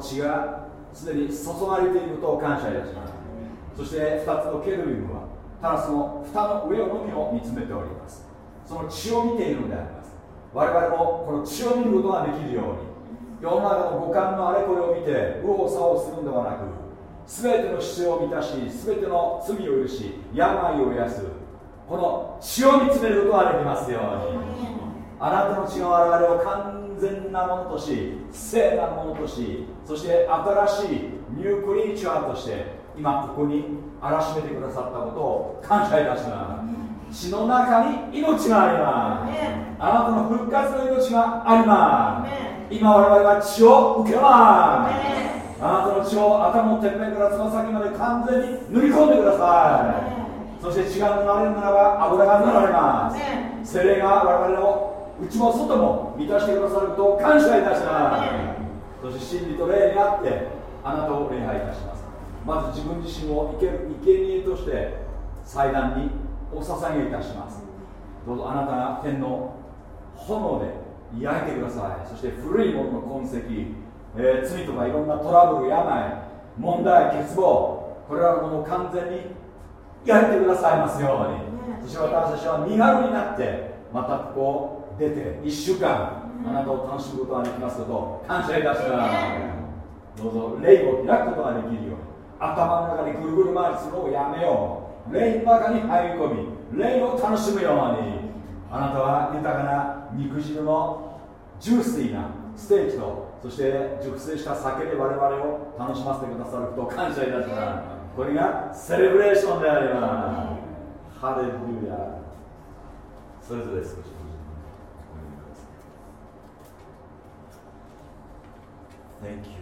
血がすでに注がれていることを感謝いたします。そして2つのケルビムはただその蓋の上をのみを見つめております。その血を見ているのであります。我々もこの血を見ることができるように世の中の五感のあれこれを見て右往左往するのではなく全ての必要を満たし全ての罪を許し病を癒すこの血を見つめることができますように。あなたの血が我々を完全なものとし聖なものとしそして新しいニュークリーチャーとして今ここに荒らしめてくださったことを感謝いたします。血の中に命があります。あなたの復活の命があります。今我々は血を受けます。あなたの血を頭のてっぺんからつま先まで完全に塗り込んでください。そして血が塗られるならば油が塗られます。精霊が我々の内も外も満たしてくださることを感謝いたします。そして真理と霊にあってあなたを礼拝いたします。まず自分自身を生ける生贄として祭壇にお捧げいたします。どうぞあなたが天の炎で焼いてください。そして古いものの痕跡、えー、罪とかいろんなトラブル病問題欠乏これらのものを完全に焼いてくださいますように。そして私たちは身軽になってまたここを出て1週間あなたを楽しむことができますことを感謝いたします。どうぞ霊を開くことができるように頭の中にぐるぐる回りするのをやめよう。霊の中に入り込み霊を楽しむように。あなたは豊かな肉汁のジューシーなステーキとそして熟成した酒で我々を楽しませてくださることを感謝いたします。これがセレブレーションであります。ハレルヤそれぞれ少し Thank you.「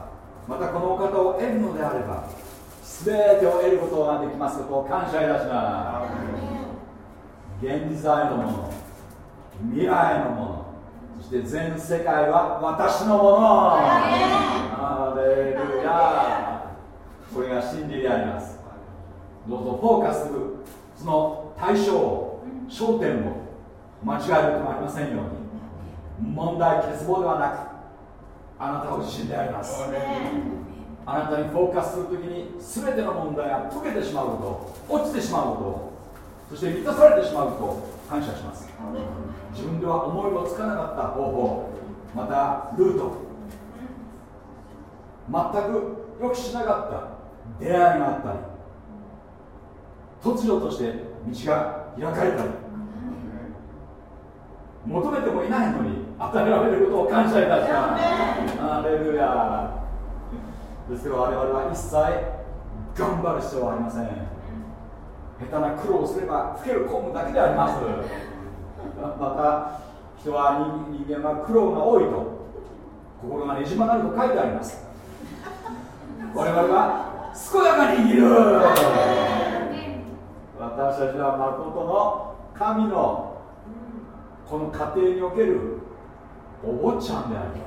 またこのお方を得るのであれば全てを得ることができますことを感謝いたします。現在のもの未来のものそして全世界は私のもの。アレルヤこれが真理であります。どうぞフォーカスするその対象焦点を間違えることもありませんように。問題欠乏ではなくあなたご自身であります。あなたにフォーカスするときに全ての問題が解けてしまうこと落ちてしまうことそして満たされてしまうことを感謝します。自分では思いもつかなかった方法またルート全く予期しなかった出会いがあったり突如として道が開かれたり求めてもいないのに与えられることを感謝いたします。アレルヤですけど我々は一切頑張る必要はありません。下手な苦労をすれば老ける公務だけであります。また人は人間は苦労が多いと心がねじ曲がると書いてあります。我々は健やかに生きる。私たちは誠の神のこの家庭におけるお坊ちゃんであり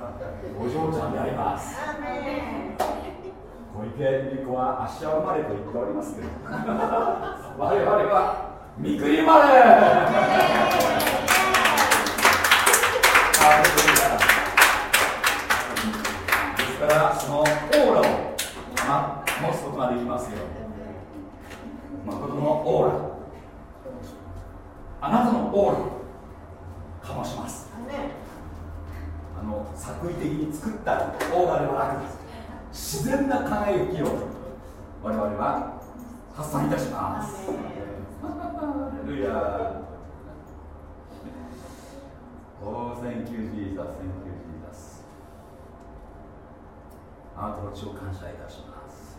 お嬢ちゃんであります。小池美子は足輪生まれと言っておりますけど。我々は三国生まれ。ですからそのオーラを、ま、持つことができますよ。誠のオーラ。あなたのオーラ。しますあの作為的に作ったオーラではなく自然な輝きを我々は発散いたします。ルヤ Oh, thank you, Jesus. Thank you, Jesus. あなたの血を感謝いたします。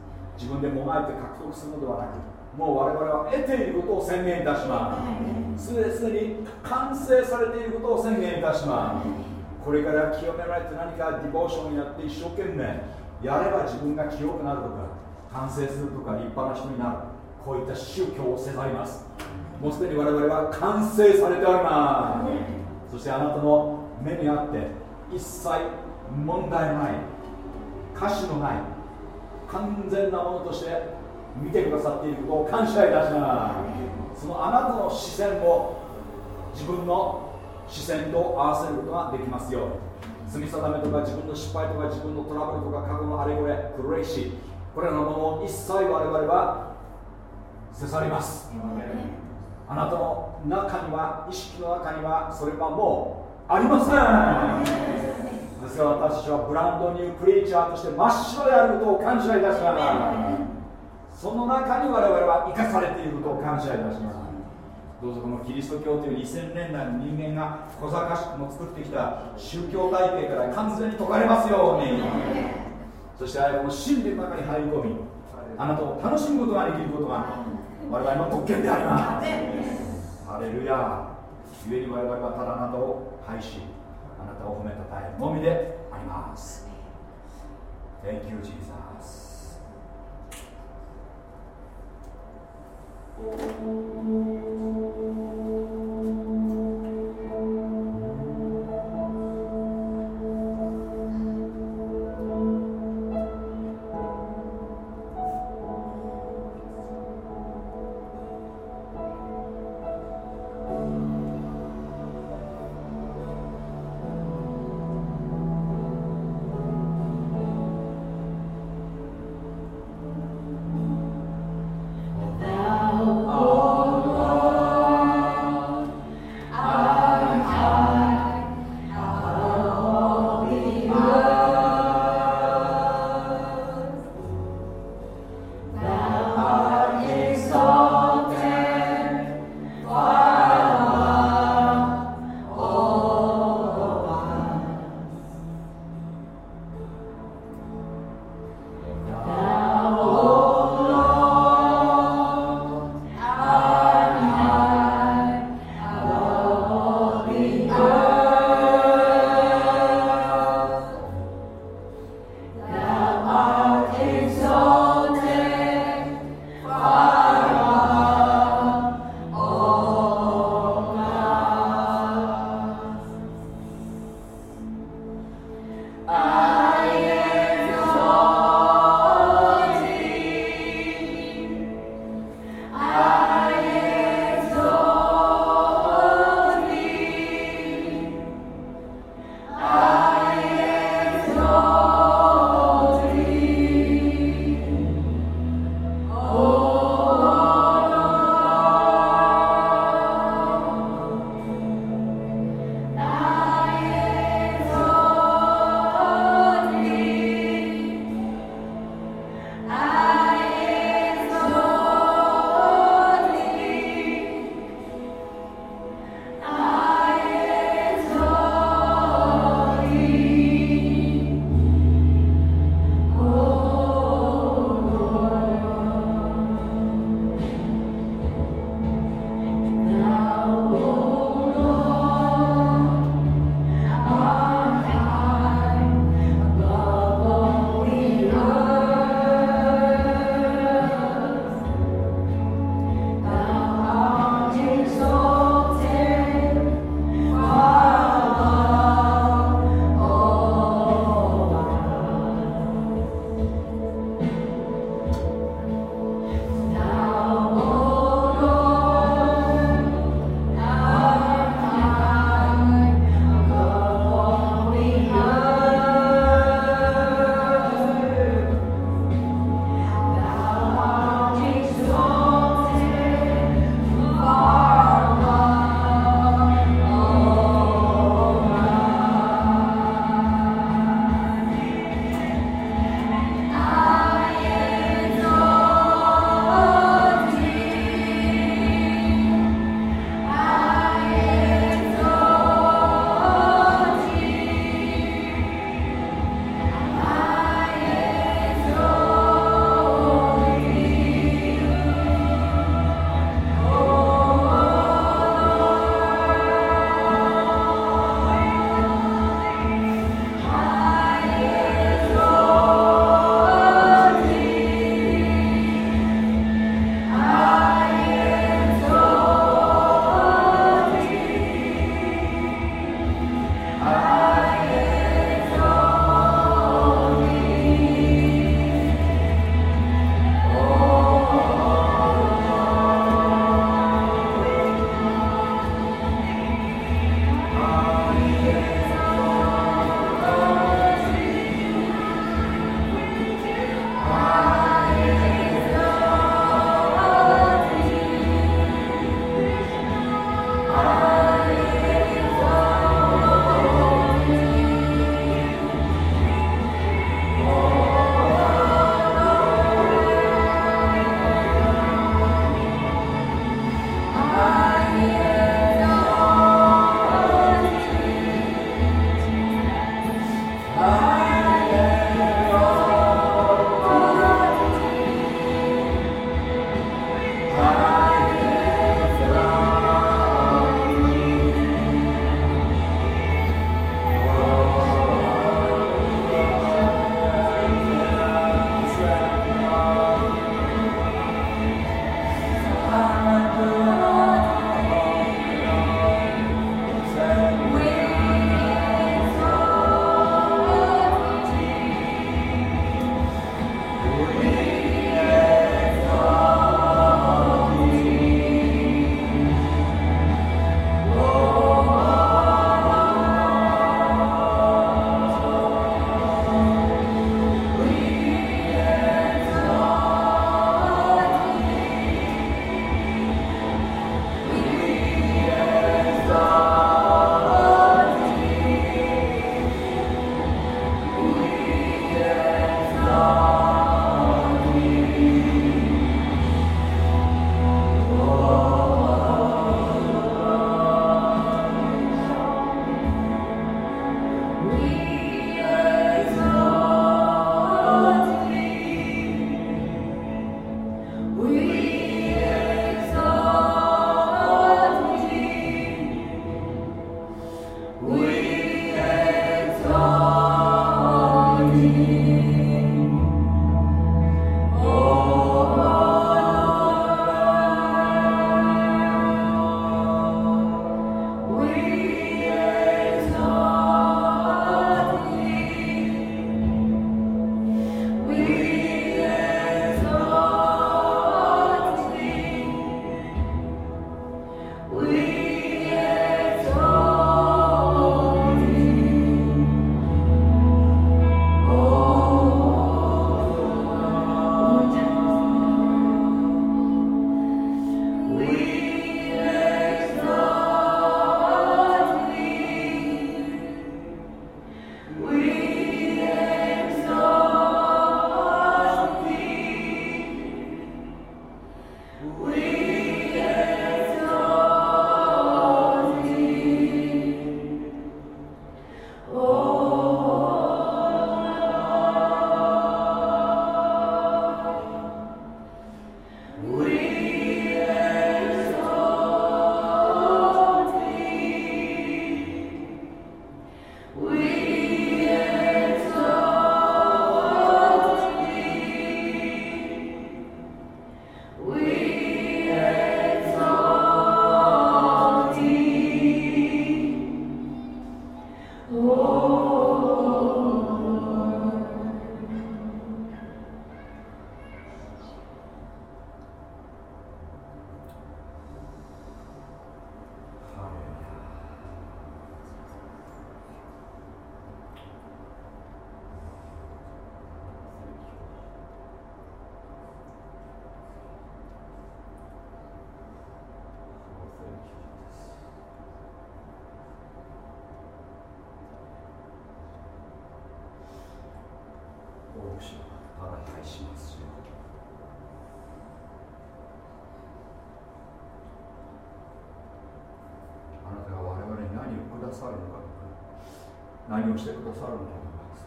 自分でもがいて獲得するのではなくもう我々は得ていることを宣言いたします。すでに完成されていることを宣言いたします。これから清められて何かディボーションになって一生懸命やれば自分が清くなるとか完成するとか立派な人になる。こういった宗教をせざります。もうすでに我々は完成されております。そしてあなたの目にあって一切問題のない歌詞のない完全なものとして見てくださっていることを感謝いたしますそのあなたの視線を自分の視線と合わせることができますよ。うに罪定めとか自分の失敗とか自分のトラブルとか過去のあれこれクレイシーこれらのものを一切我々は捨て去ります。あなたの中には意識の中にはそれはもうありません。ですから私はブランドニュークリーチャーとして真っ白であることを感謝いたします。その中に我々は生かされていることを感謝いたします。どうぞこのキリスト教という2000年代の人間が小賢しくも作ってきた宗教体系から完全に解かれますように。そしてこの真理の中に入り込みあなたを楽しむことができることが我々の特権であります。ハレルヤ故に我々はただあなたを愛しあなたを褒めたたえのみであります Thank you Jesus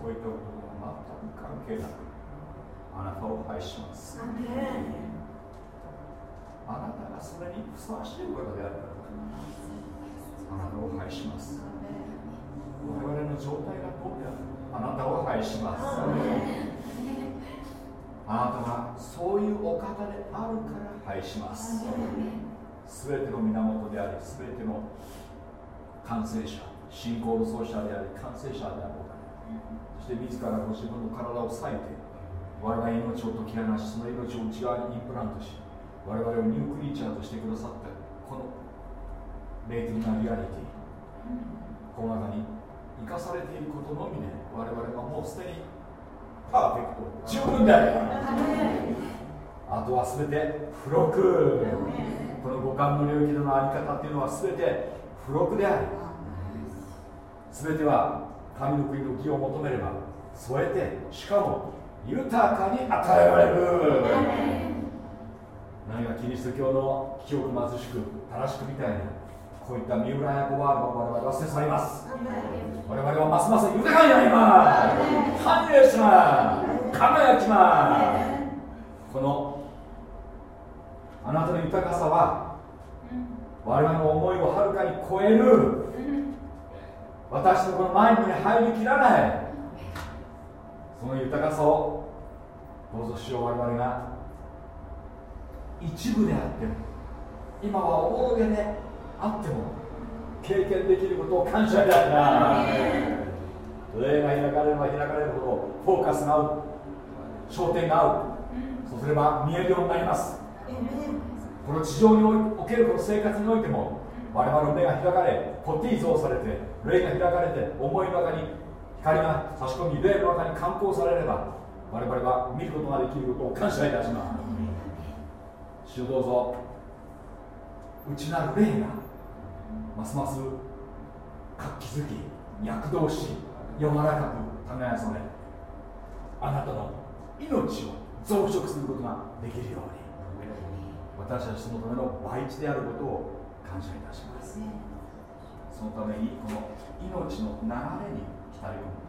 かとかそういったことは全く関係なくあなたを愛します。あなたがそれにふさわしいことであるか。らあなたを愛します。我々の状態がどうであるあなたを愛します。あなたがそういうお方であるから愛します。すべての源でありすべての完成者信仰の創始者であり完成者であるそして自らご自分の体を裂いて我々命を解き放しその命を内側にインプラントし我々をニュークリーチャーとしてくださったこの霊的なリアリティこの中に生かされていることのみで我々はもうすでにパーフェクト十分である。あとは全て付録この五感の領域での在り方っていうのは全て付録であり全ては神の国の義を求めれば添えてしかも豊かに与えられる。何がキリスト教の清く貧しく正しくみたいなこういった三浦役ワールドを我々は捨て去ります。我々はますます豊かになります繁栄します。輝きます。このあなたの豊かさは我々の思いをはるかに超える私のこのマインドに入りきらない。その豊かさをどうぞしよう我々が。一部であっても今は大げであっても経験できることを感謝いたします霊が開かれれば開かれるほどフォーカスが合う。焦点が合う。そうすれば見えるようになります。この地上におけるこの生活においても我々の目が開かれポティーゾーされて霊が開かれて思いの中に光が差し込み霊の中に観光されれば我々は見ることができることを感謝いたします主どうぞ内なる霊がますます活気づき躍動し柔らかく耕されあなたの命を増殖することができるように。私たちのための培地であることを感謝いたします、そのためにこの命の流れに浸り込む。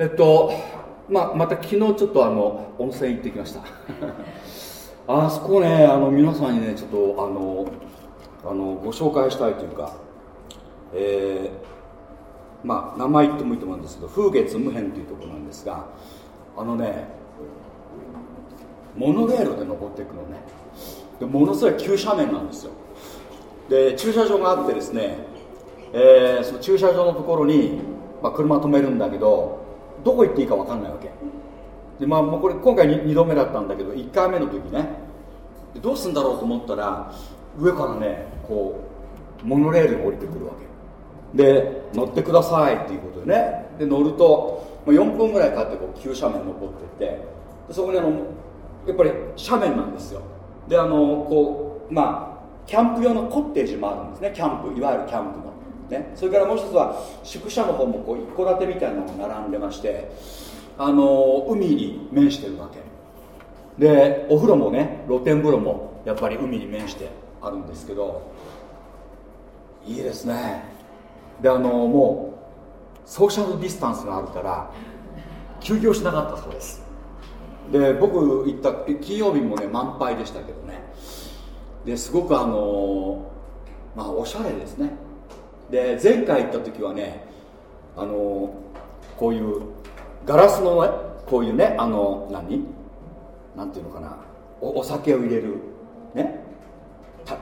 えっとまあ、また昨日ちょっとあの温泉行ってきました。あそこねあの皆さんにねちょっとあのあのご紹介したいというかえー、まあ名前言ってもいいと思うんですけど風月無辺というところなんですがあのねモノレールで登っていくのね。でものすごい急斜面なんですよ。で駐車場があってですね、えー、その駐車場のところに、まあ、車止めるんだけどどこ行っていいか分かんないわけ。でまあもうこれ今回 2, 2度目だったんだけど1回目の時ね。どうすんだろうと思ったら上からねこうモノレールが降りてくるわけ。で乗ってくださいっていうことでね。で乗ると4分ぐらいかってこう急斜面登ってって。そこにあのやっぱり斜面なんですよ。であのこうまあキャンプ用のコッテージもあるんですね。キャンプいわゆるキャンプのね、それからもう一つは宿舎の方もこう一戸建てみたいなのが並んでましてあの海に面してるわけ。でお風呂もね露天風呂もやっぱり海に面してあるんですけどいいですね。であのもうソーシャルディスタンスがあるから休業しなかったそうです。で僕行った金曜日もね満杯でしたけどね。ですごくあのまあおしゃれですね。で前回行った時はねあのこういうガラスのねこういうねあの何？なんていうのかな？おお酒を入れるね？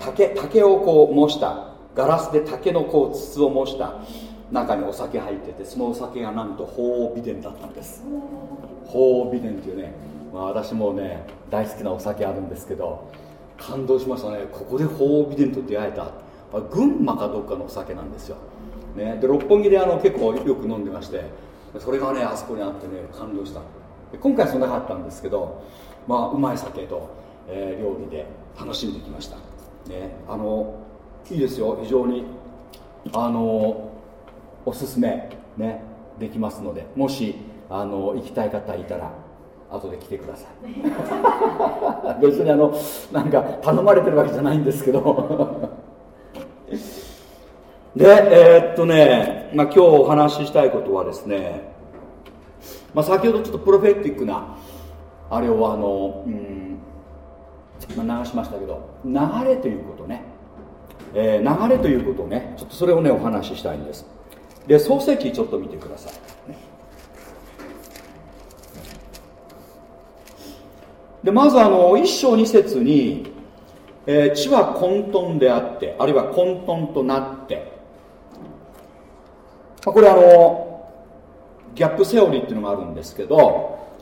竹竹をこう模したガラスで竹のこう筒を模した中にお酒入っててそのお酒がなんと鳳凰美伝だったんです。鳳凰美伝っていうね、まあ、私もね大好きなお酒あるんですけど感動しましたね。ここで鳳凰美伝と出会えた群馬かどっかのお酒なんですよ、ね、で六本木であの結構よく飲んでましてそれがねあそこにあってね感動した。今回そんなかったんですけどまあうまい酒と、えー、料理で楽しんできました、ね、あのいいですよ。非常にあのおすすめねできますのでもしあの行きたい方いたら後で来てください。別にあのなんか頼まれてるわけじゃないんですけどで、えー、っとね、まあ、今日お話ししたいことはですね、まあ、先ほどちょっとプロフェティックな、あれをあの、うん、まあ、流しましたけど、流れということね、えー、流れということをね、ちょっとそれをね、お話ししたいんです。で、創世記ちょっと見てください。でまずあの一章二節に、えー、地は混沌であってあるいは混沌となって。まあ、これあのギャップセオリーっていうのがあるんですけど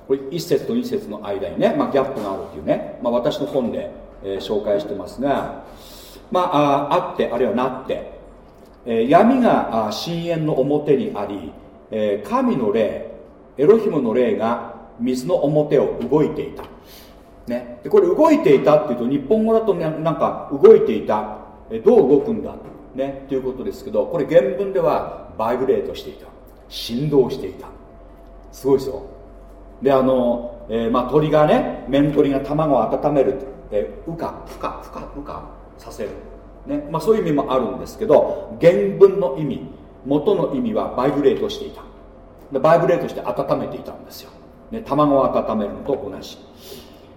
これ1節と2節の間にね、まあ、ギャップがあるっていうね、まあ、私の本で、えー、紹介してますが、まあ、あってあるいはなって、えー、闇が深淵の表にあり、えー、神の霊エロヒムの霊が水の表を動いていた、ね、でこれ動いていたっていうと日本語だと、ね、なんか動いていた。えどう動くんだ。ね、ということですけどこれ原文ではバイブレートしていた。振動していた。すごいですよ。であの、えー、まあ、鳥がね面鳥が卵を温める。で羽化孵化孵化羽化させる、ね。まあ、そういう意味もあるんですけど原文の意味、元の意味はバイブレートしていた。でバイブレートして温めていたんですよ、ね、卵を温めるのと同じ。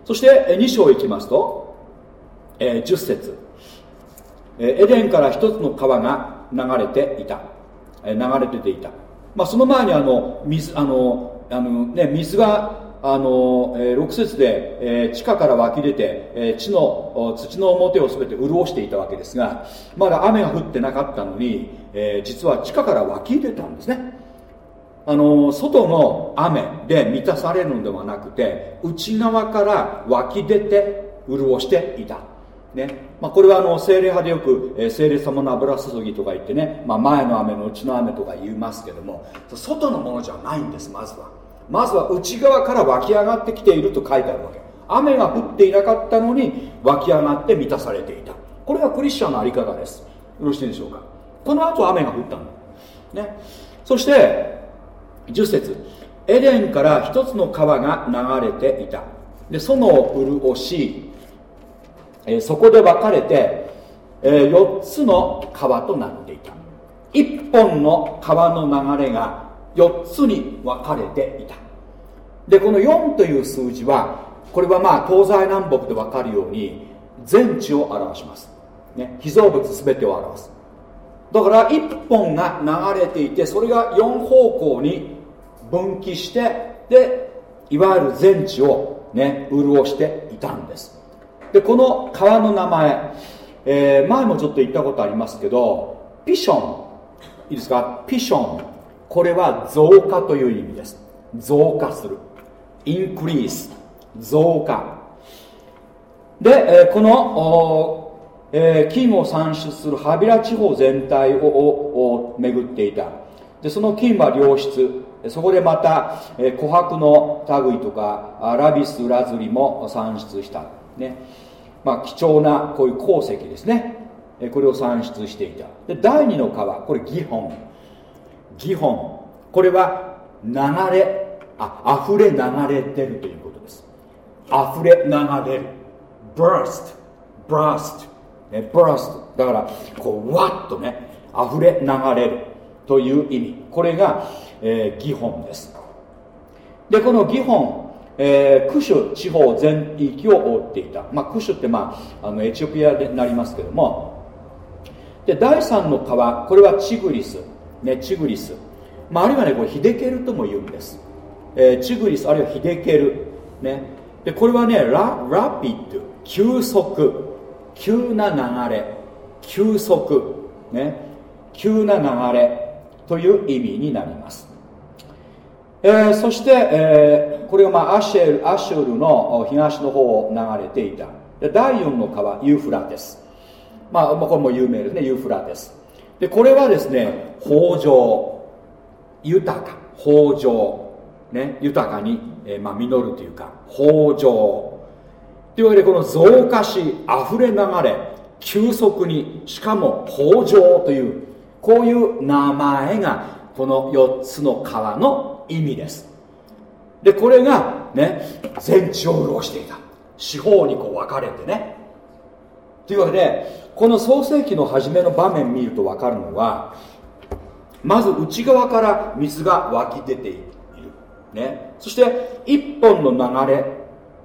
そして2章いきますと、えー、10節。エデンから一つの川が流れていた。流れてていた、まあ、その前にあの水あのあの、ね、水があの、えー、6節で、えー、地下から湧き出て、えー、地の土の表を全て潤していたわけですがまだ雨が降ってなかったのに、えー、実は地下から湧き出たんですね。あの外の雨で満たされるのではなくて内側から湧き出て潤していた。ね。まあ、これはあの精霊派でよく、えー、精霊様の油注ぎとか言ってね、まあ、前の雨の内の雨とか言いますけども外のものじゃないんですまずは。まずは内側から湧き上がってきていると書いてあるわけ。雨が降っていなかったのに湧き上がって満たされていた。これがクリスチャンのあり方です。よろしいでしょうか。この後雨が降ったの。ね。そして10節。エデンから一つの川が流れていた。でその潤しえそこで分かれて、えー、4つの川となっていた。1本の川の流れが4つに分かれていた。でこの4という数字はこれはまあ東西南北で分かるように全地を表します、ね、被造物全てを表す。だから1本が流れていてそれが4方向に分岐してでいわゆる全地をね潤していたんです。でこの川の名前、えー、前もちょっと言ったことありますけどピション。いいですか？ピション。これは増加という意味です。増加する。インクリース。増加。で、えー、この、えー、金を産出するハビラ地方全体をを巡っていた。でその金は良質。そこでまた、琥珀の類とかラビスラズリも産出した。ね。まあ、貴重なこういう鉱石ですね。これを産出していた。で第二の川これギホン。ギホン。これは流れあ溢れ流れてるということです。溢れ流れる。burst burst ね burst だからこうわっとね溢れ流れるという意味。これが、えー、ギホンです。でこのギホンえー、クシュ地方全域を覆っていた、まあ、クシュって、まあ、あのエチオピアでなりますけども。で第3の川これはチグリス、ね、チグリス、まあ、あるいはねこれヒデケルとも言うんです、えー、チグリスあるいはヒデケル、ね、でこれはねララピッド急速。急な流れ。急速、ね、急な流れ。という意味になります。えー、そして、えー、これが、まあ、アシェルアシュルの東の方を流れていた。で第4の川ユーフラテス、まあ、これも有名ですね。ユーフラテス。でこれはですね豊穣豊か。豊穣ね、豊かに、えーまあ、実るというか豊穣というわけでこの増加し溢れ流れ急速にしかも豊穣というこういう名前がこの4つの川の意味です。でこれがね全地を潤していた。四方にこう分かれてね。というわけでこの創世紀の初めの場面見ると分かるのはまず内側から水が湧き出ている、ね、そして一本の流れ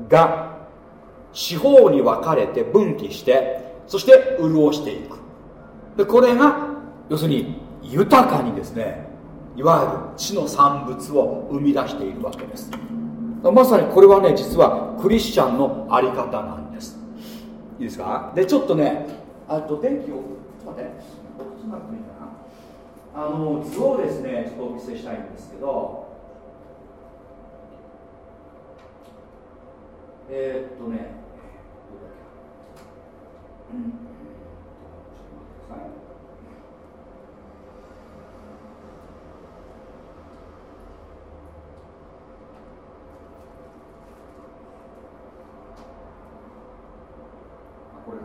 が四方に分かれて分岐してそして潤していく。でこれが要するに豊かにですねいわゆる地の産物を生み出しているわけです。まさにこれはね実はクリスチャンのあり方なんです。いいですか？でちょっとねあと電気をちょっと待って。こっちなっていいかな？あの図をですねちょっとお見せしたいんですけど。えー、っとねうん。これ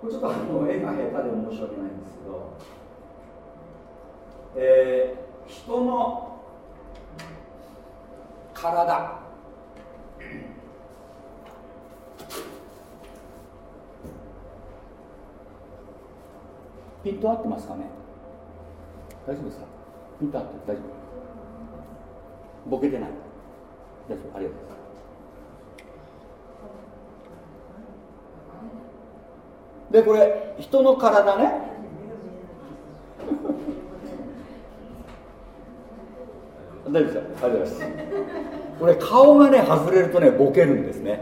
これちょっとあの絵が下手で申し訳ないんですけど、えー、人の体。ピント合ってますかね？大丈夫ですか？ピント合って大丈夫。ボケてない。大丈夫ありがとうございます。でこれ人の体ね。大丈夫ですよ。ありがとうございます。これ顔がね外れるとねボケるんですね。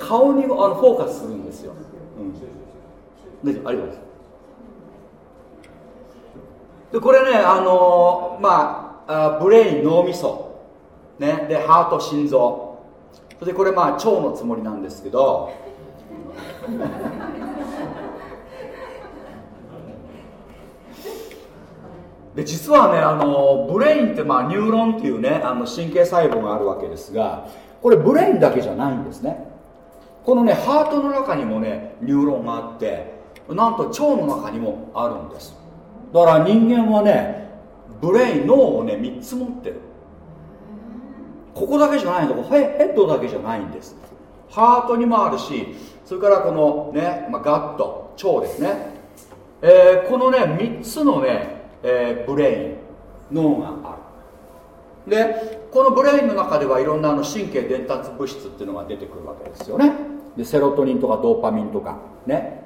顔にあのフォーカスするんですよ、うん、大丈夫ありがとうございます。でこれねあのー、まあブレイン脳みそ。ね。でハート心臓。それでこれまあ腸のつもりなんですけど。で実はねあの brain って、まあ、ニューロンっていうねあの神経細胞があるわけですがこれ brain だけじゃないんですね。このね heart の中にもねニューロンがあってなんと腸の中にもあるんです。だから人間はね brain 脳をね3つ持ってる。ここだけじゃないの。ヘッドだけじゃないんです。 heart にもあるしそれからこのね、まあ、 gut 腸ですね、えー、このね3つのねえー、 brain 脳がある。でこの brain の中ではいろんなあの神経伝達物質っていうのが出てくるわけですよね。でセロトニンとかドーパミンとかね。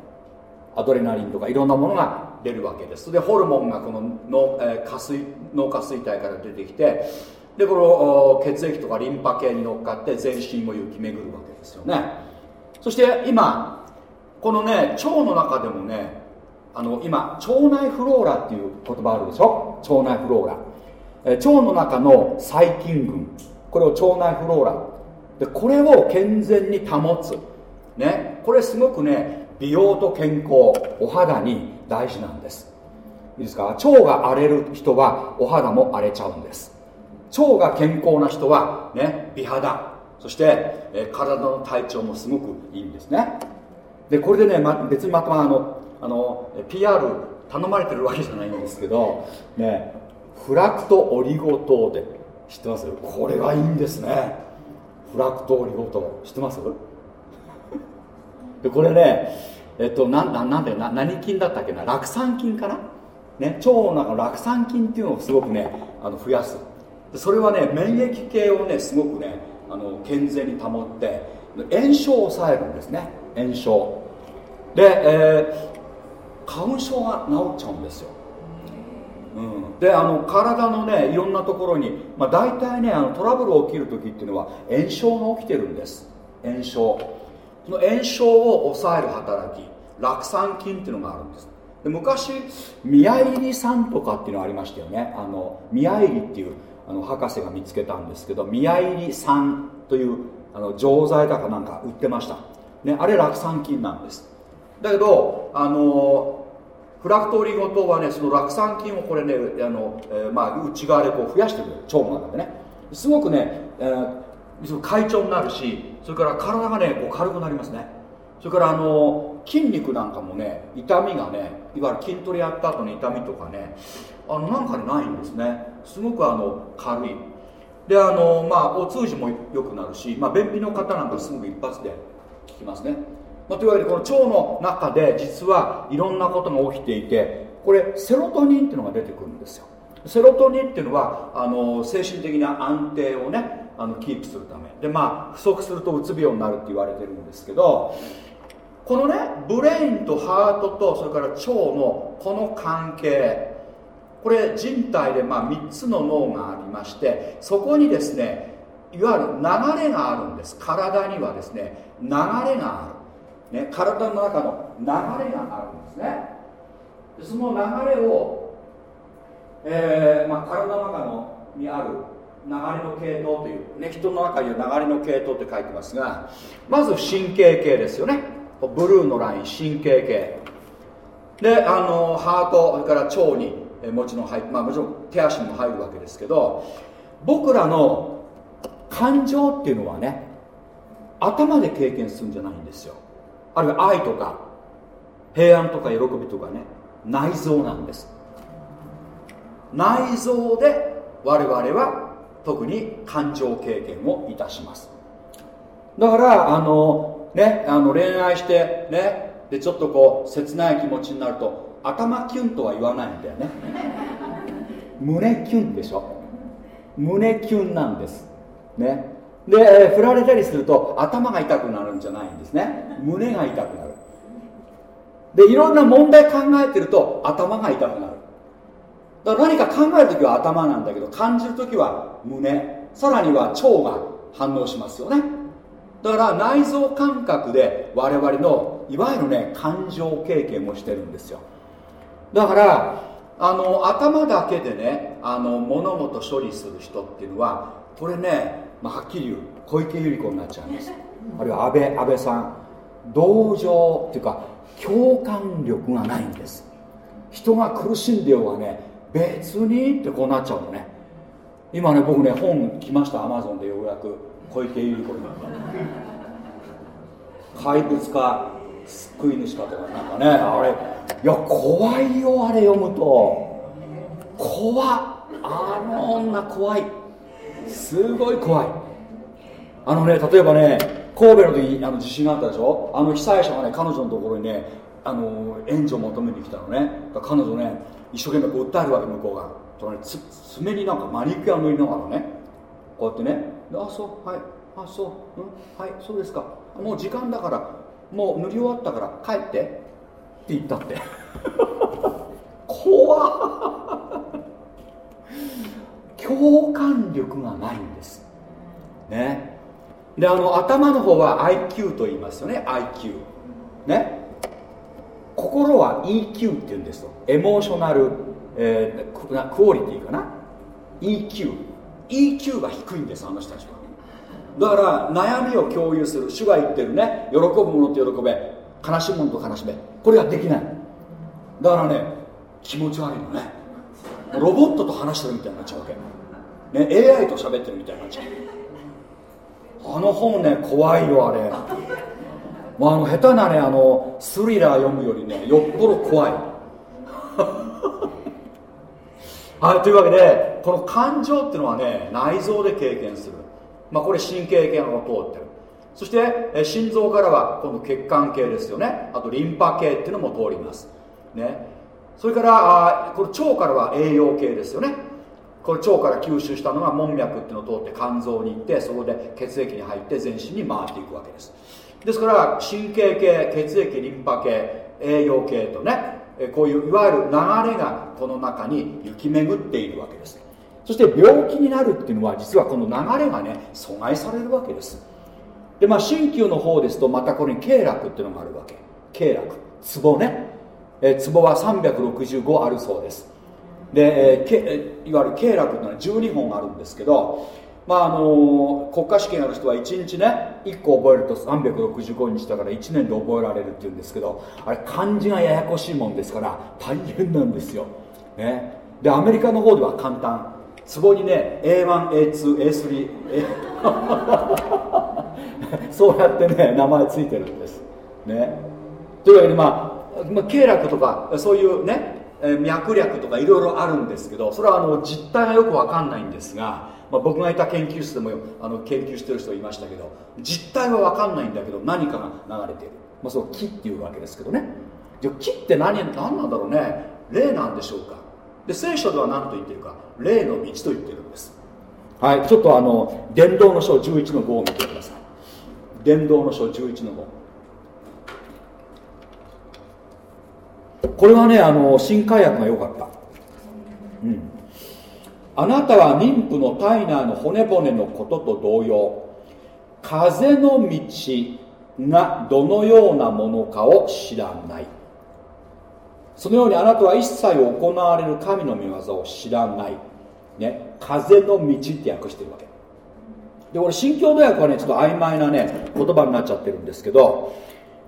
アドレナリンとかいろんなものが出るわけです。でホルモンがこの脳,、えー、下垂脳下垂体から出てきてでこの血液とかリンパ系に乗っかって全身を雪巡るわけですよね。そして今このね腸の中でもねあの今腸内フローラっていう言葉あるでしょ？腸内フローラ、え腸の中の細菌群。これを腸内フローラ。でこれを健全に保つ。ね。これすごくね美容と健康お肌に大事なんです。いいですか？腸が荒れる人はお肌も荒れちゃうんです。腸が健康な人はね美肌そして、え体の体調もすごくいいんですね。でこれでね、ま、別にまたあのあの PR 頼まれてるわけじゃないんですけどねフラクトオリゴ糖で知ってます？これがいいんですね。フラクトオリゴ糖知ってます？でこれねえっとなななんでな何菌だったっけな？酪酸菌かな？ね腸の中の酪酸菌っていうのをすごくねあの増やす。それはね免疫系をねすごくねあの健全に保って炎症を抑えるんですね。炎症。で、え花粉症が治っちゃうんですよ、うん、であの体のねいろんなところに、まあ、大体ねあのトラブル起きる時っていうのは炎症が起きてるんです。炎症。その炎症を抑える働き。酪酸菌っていうのがあるんです。で昔宮入さんとかっていうのがありましたよね。あの宮入っていうあの博士が見つけたんですけど宮入酸というあの錠剤だかなんか売ってました、ね、あれ酪酸菌なんです。だけどあのフラクトオリゴ糖はねその酪酸菌をこれねあの、えー、まあ、内側でこう増やしてくる。腸の中でね。すごくね、えー、快調になるしそれから体がねこう軽くなりますね。それからあの筋肉なんかもね痛みがねいわゆる筋トレやった後の痛みとかねあのなんかにないんですね。すごくあの軽い。であのまあお通じも良くなるし、まあ、便秘の方なんかすぐ一発で効きますね。まあ、というわけでこの腸の中で実はいろんなことが起きていてこれセロトニンっていうのが出てくるんですよ。セロトニンっていうのはあの精神的な安定をねあのキープするため。でまあ不足するとうつ病になるって言われてるんですけどこのねブレインとハートとそれから腸のこの関係これ人体でまあ3つの脳がありましてそこにですねいわゆる流れがあるんです。体にはですね流れがある。ね、体の中の流れがあるんですね。その流れを、えーまあ、体の中のにある流れの系統という、ね、人の中には流れの系統って書いてますがまず神経系ですよね。ブルーのライン神経系。であのハートそれから腸にえもちろん入まあ、もちろん手足も入るわけですけど僕らの感情っていうのはね頭で経験するんじゃないんですよ。あるいは愛とか平安とか喜びとかね内臓なんです。内臓で我々は特に感情経験をいたします。だからあのねあの恋愛してねでちょっとこう切ない気持ちになると頭キュンとは言わないんだよね。胸キュンでしょ。胸キュンなんです。ね。で振られたりすると頭が痛くなるんじゃないんですね。胸が痛くなる。でいろんな問題考えてると頭が痛くなる。だから何か考える時は頭なんだけど感じる時は胸。さらには腸が反応しますよね。だから内臓感覚で我々のいわゆるね感情経験をしてるんですよ。だからあの頭だけでねあの物事処理する人っていうのはこれね、まあ、はっきり言う小池百合子になっちゃうんです。あるいは安倍安倍さん。同情っていうか共感力がないんです。人が苦しんでようがね別にってこうなっちゃうのね。今ね僕ね本来ましたアマゾンでようやく小池百合子に怪物か救い主かとかなんかねあれいや怖いよあれ読むと。怖あの女怖い。すごい怖い。あのね例えばね神戸の時あの地震があったでしょ？あの被災者がね彼女のところにねあの援助を求めに来たのね。彼女ね一生懸命こう訴えるわけ向こうが。とねつ爪になんかマニキュア塗りながらね。こうやってね。あそうはい。あそう。うん？はいそうですか。もう時間だからもう塗り終わったから帰って。って言ったって。怖っ。共感力がないんです。ね。であの頭の方は IQ と言いますよね。IQ ね。心は EQ って言うんですよ。エモーショナル、えー、クオリティかな。EQ EQ が低いんですあの人たちは。だから悩みを共有する。主が言ってるね。喜ぶものと喜べ。悲しむものと悲しめ。これができない。だからね気持ち悪いのね。ロボットと話してるみたいになっちゃうわけ、ね、AI と喋ってるみたいになっちゃう。あの本ね怖いよあれ。まあ、あの下手なねあのスリラー読むよりねよっぽど怖い。はいというわけでこの感情っていうのはね内臓で経験する。まあこれ神経系が通ってる。そして心臓からは今度血管系ですよね。あとリンパ系っていうのも通ります。ね。それからあこれ腸からは栄養系ですよね。これ腸から吸収したのが門脈っていうのを通って肝臓に行ってそこで血液に入って全身に回っていくわけです。ですから神経系血液リンパ系栄養系とねこういういわゆる流れがこの中に行き巡っているわけです。そして病気になるっていうのは実はこの流れがね阻害されるわけです。でまあ鍼灸の方ですとまたこれに経絡っていうのがあるわけ。経絡ツボね。えツボは365あるそうです。で、えけいわゆる経絡っていうのは12本あるんですけどまああの国家試験ある人は1日ね1個覚えると365日だから1年で覚えられるっていうんですけどあれ漢字がややこしいもんですから大変なんですよ、ね、でアメリカの方では簡単。壺にね A1A2A3 そうやってね名前ついてるんです。ね。というわけでまあ、まあ、経絡とかそういうね脈略とかいろいろあるんですけどそれはあの実態がよくわかんないんですがまあ、僕がいた研究室でもあの研究してる人いましたけど実態は分かんないんだけど何かが流れている、まあ、その木っていうわけですけどね。じゃ木って何何なんだろうね。霊なんでしょうか。で聖書では何と言ってるか霊の道と言ってるんです。はいちょっとあの伝道の書11の5を見てください。伝道の書11の5これはねあの新海薬が良かった。うん。あなたは妊婦の体内の骨骨のことと同様風の道がどのようなものかを知らない。そのようにあなたは一切行われる神の御業を知らない、ね、風の道って訳してるわけ。でこれ新共同訳はねちょっと曖昧なね言葉になっちゃってるんですけど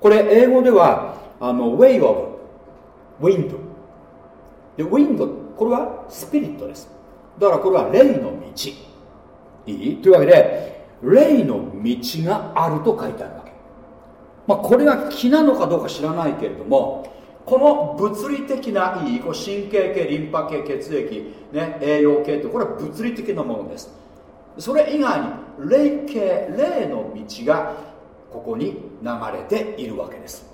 これ英語ではあの way of wind で wind これはスピリットです。だからこれは霊の道。いい？というわけで霊の道があると書いてあるわけ。まあこれが気なのかどうか知らないけれどもこの物理的ないいこ神経系リンパ系血液、ね、栄養系ってこれは物理的なものです。それ以外に霊系霊の道がここに流れているわけです。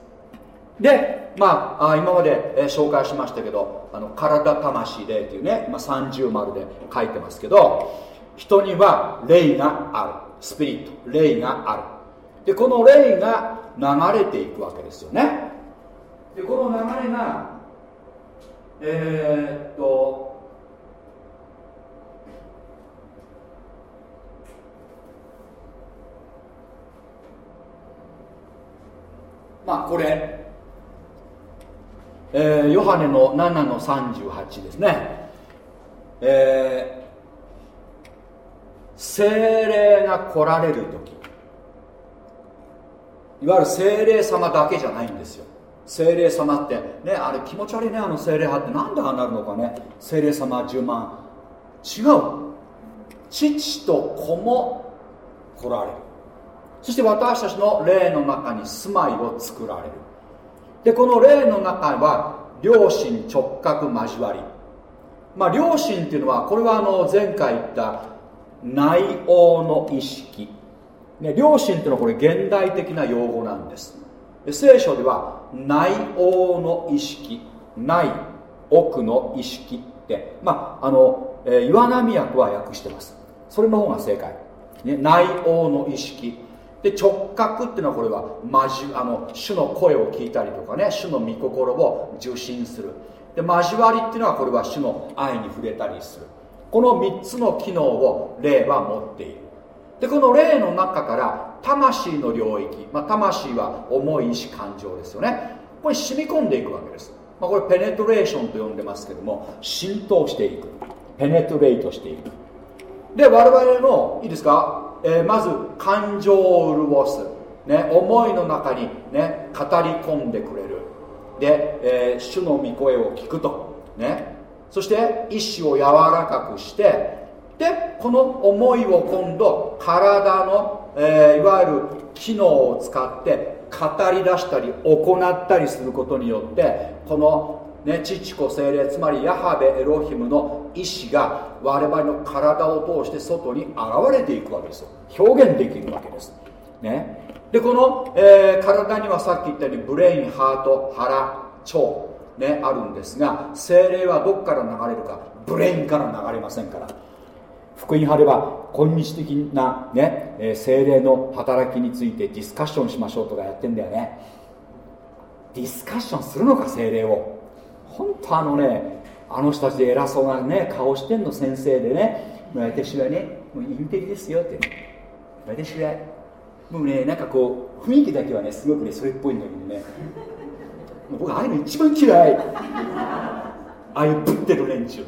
でまあ今まで、紹介しましたけどあの体魂霊っていうね、まあ、30丸で書いてますけど人には霊がある。スピリット霊がある。でこの霊が流れていくわけですよね。でこの流れがえー、っとまあこれ、えー、ヨハネの7の38ですね、えー、精霊が来られる時。いわゆる精霊様だけじゃないんですよ。精霊様って。ねあれ気持ち悪いねあの精霊派って。なんでああなるのかね。精霊様10万。違う。父と子も来られる。そして私たちの霊の中に住まいを作られる。でこの霊の中は良心直角交わり。まあ良心っていうのはこれはあの前回言った内応の意識、ね、良心っていうのはこれ現代的な用語なんです。聖書では内応の意識内奥の意識ってまああの、えー、岩波訳は訳してます。それの方が正解、ね、内応の意識。で直角っていうのはこれは交あの主の声を聞いたりとかね主の御心を受信する。で交わりっていうのはこれは主の愛に触れたりする。この3つの機能を霊は持っている。でこの霊の中から魂の領域、まあ、魂は重い意志感情ですよね。これ染み込んでいくわけです、まあ、これペネトレーションと呼んでますけども浸透していく。ペネトレートしていく。で我々のいいですか？えー、まず感情を潤す、ね、思いの中に、ね、語り込んでくれる。で、えー、主の御声を聞くと、ね、そして意志を柔らかくしてでこの思いを今度体の、えー、いわゆる機能を使って語り出したり行ったりすることによってこのね、父子精霊つまりヤハベエロヒムの意志が我々の体を通して外に現れていくわけですよ。表現できるわけです、ね、でこの、えー、体にはさっき言ったように brain heart 腹腸、ね、あるんですが聖霊はどこから流れるか。 brain から流れませんから。福音派では今日的な、ねえ、聖霊の働きについてディスカッションしましょうとかやってんだよね。ディスカッションするのか聖霊を。本当あのねあの人たちで偉そうなね顔してんの先生でね。私はね。もうインテリですよって。私はもうねなんかこう雰囲気だけはねすごくねそれっぽいんだけどね僕ああいうの一番嫌い。ああいうぶってる連中。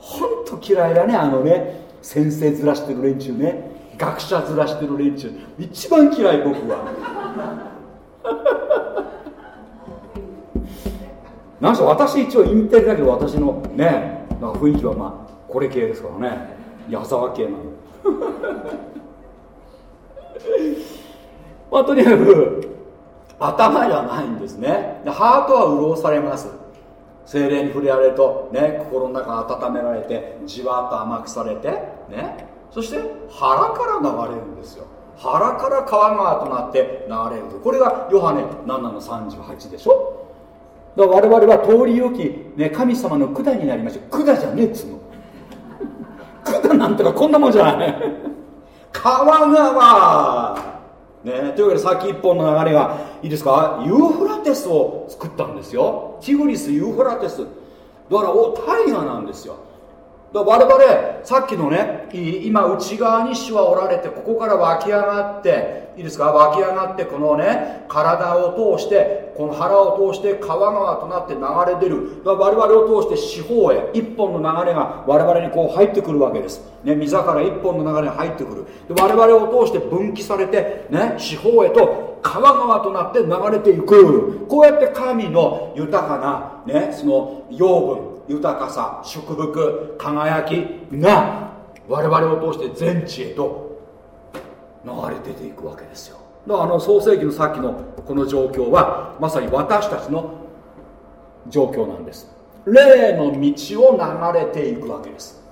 本当嫌いだねあのね。先生ずらしてる連中ね。学者ずらしてる連中。一番嫌い僕は。なんせ私一応インテリだけど私のねなんか雰囲気はまあこれ系ですからね。矢沢系なの。まあとにかく頭じゃないんですね。ハートは潤されます。精霊に触れられるとね心の中温められてじわっと甘くされてね。そして腹から流れるんですよ。腹から川川となって流れるこれがヨハネ7の38でしょ。だから我々は通りよき、ね、神様の管になりましょう管じゃねえっつうの。管なんてかこんなもんじゃない。川川ね、というわけでさっき一本の流れがいいですか？ユーフラテスを作ったんですよ。ティグリスユーフラテス。だからお大河なんですよ。だ我々さっきのね今内側に主はおられてここから湧き上がっていいですか？湧き上がってこのね体を通してこの腹を通して川川となって流れ出る。だ我々を通して四方へ一本の流れが我々にこう入ってくるわけです、ね、溝から一本の流れが入ってくる。で我々を通して分岐されてね四方へと川川となって流れていく。こうやって神の豊かなねその養分豊かさ祝福輝きが我々を通して全地へと流れ出ていくわけですよ。だからあの創世紀のさっきのこの状況はまさに私たちの状況なんです。霊の道を流れていくわけです、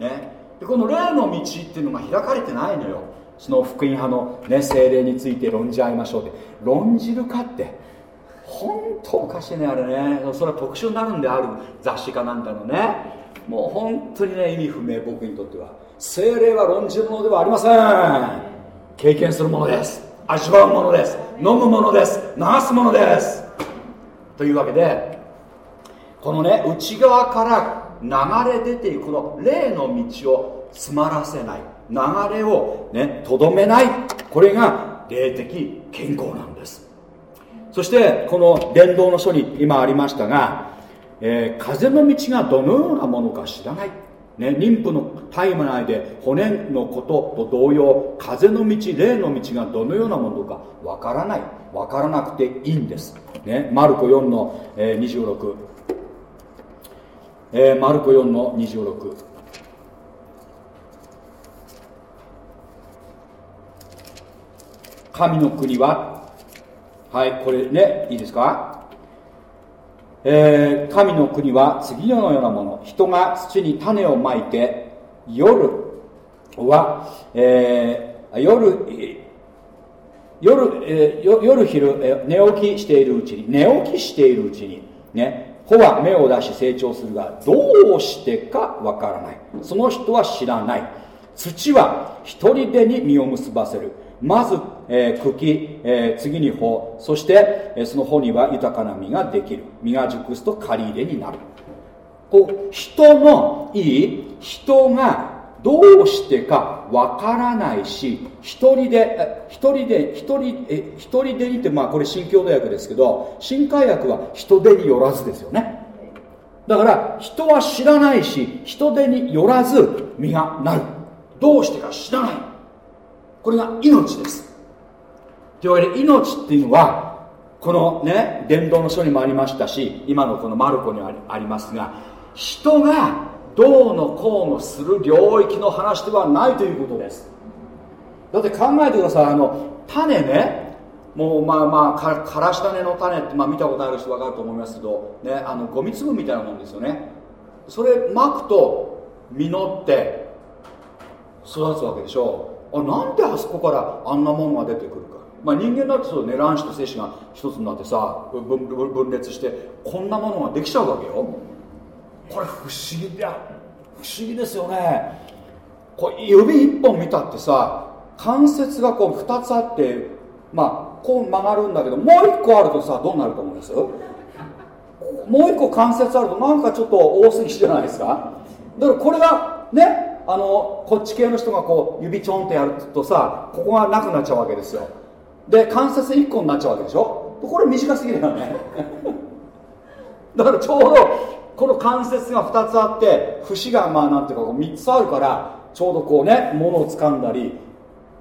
ね、でこの霊の道っていうのが開かれてないのよ。その福音派の、ね、精霊について論じ合いましょうって。論じるかって本当おかしいねあれね。それは特殊になるんである雑誌かなんかのね。もう本当にね意味不明僕にとっては。精霊は論じるものではありません。経験するものです。味わうものです。飲むものです。流すものです。というわけでこのね内側から流れ出ていくこの霊の道を詰まらせない。流れをねとどめない。これが霊的健康なんです。そしてこの伝道の書に今ありましたが、えー、風の道がどのようなものか知らない。ね、妊婦のタイム内で骨のことと同様風の道霊の道がどのようなものかわからない。わからなくていいんです、ね、マルコ4の、えー、26、えー、マルコ4の26神の国ははいこれねいいですか？えー、神の国は次のようなもの。人が土に種をまいて夜は、えー、夜夜,、えー、夜昼、えー、寝起きしているうちに寝起きしているうちにね穂は芽を出し成長するがどうしてかわからない。その人は知らない。土は一人でに実を結ばせる。まず、えー、茎、えー、次に穂そして、えー、その穂には豊かな実ができる。実が熟すと刈り入れになる。こう人のいい人がどうしてかわからないし一人で一人で一人え一人でにってまあこれ新共同訳ですけど新海訳は人手によらずですよね。だから人は知らないし人手によらず実がなる。どうしてか知らない。これが命です。というわけで命っていうのはこのね伝道の書にもありましたし今のこのマルコにはありますが人がどうのこうのする領域の話ではないということです。だって考えてくださいあの種ねもうまあまあかからし種の種って、まあ、見たことある人分かると思いますけど、ね、あのゴミ粒みたいなもんですよね。それまくと実って育つわけでしょ。あなんであそこからあんなもんが出てくるか、まあ、人間だってそうね卵子と精子が一つになってさ分裂してこんなものができちゃうわけよ。これ不思議だ。不思議ですよね。こう指一本見たってさ関節がこう2つあってまあこう曲がるんだけどもう1個あるとさどうなると思うんです？もう1個関節あるとなんかちょっと多すぎじゃないですか？だからこれがねあのこっち系の人がこう指ちょんってやるとさここがなくなっちゃうわけですよ。で関節1個になっちゃうわけでしょ？これ短すぎるよね。だからちょうどこの関節が2つあって節がまあなんていうか3つあるからちょうどこうね物を掴んだり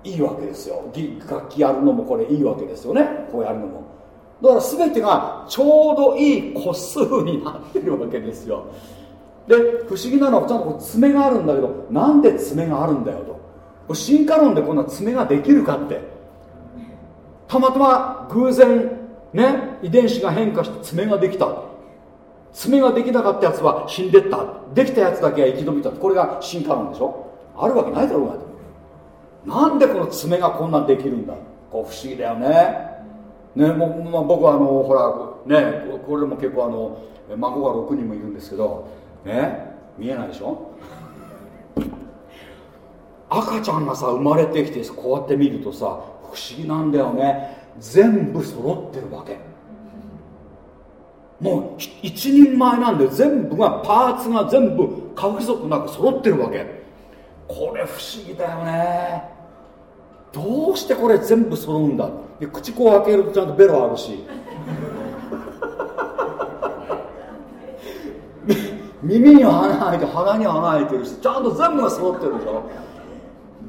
いいわけですよ。楽器やるのもこれいいわけですよね。こうやるのも。だから全てがちょうどいい個数になってるわけですよ。で不思議なのはちゃんと爪があるんだけどなんで爪があるんだよと。進化論でこんな爪ができるかって。たまたま偶然ね遺伝子が変化して爪ができた。爪ができなかったやつは死んでった。できたやつだけが生き延びた。これが進化論でしょ？あるわけないだろうが。なんでこの爪がこんなできるんだ？こう不思議だよね。ねも、まあ、僕はあのほらねこれも結構あの孫が6人もいるんですけどね見えないでしょ？赤ちゃんがさ生まれてきてこうやって見るとさ不思議なんだよね。全部揃ってるわけ。もう一人前なんで全部がパーツが全部過不足なく揃ってるわけ。これ不思議だよね。どうしてこれ全部揃うんだ？で口こう開けるとちゃんとベロあるし。耳に穴開いて鼻に穴開いてるしちゃんと全部が揃ってるでしょ？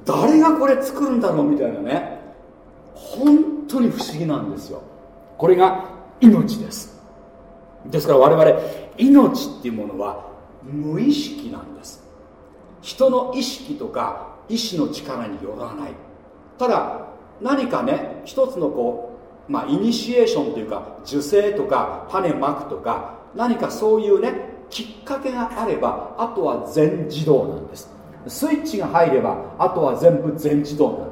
誰がこれ作るんだろう？みたいなね。本当に不思議なんですよ。これが命です。ですから我々命っていうものは無意識なんです。人の意識とか意志の力によらない。ただ何かね一つのこうまあイニシエーションというか受精とか種まくとか何かそういうねきっかけがあればあとは全自動なんです。スイッチが入ればあとは全部全自動なんです。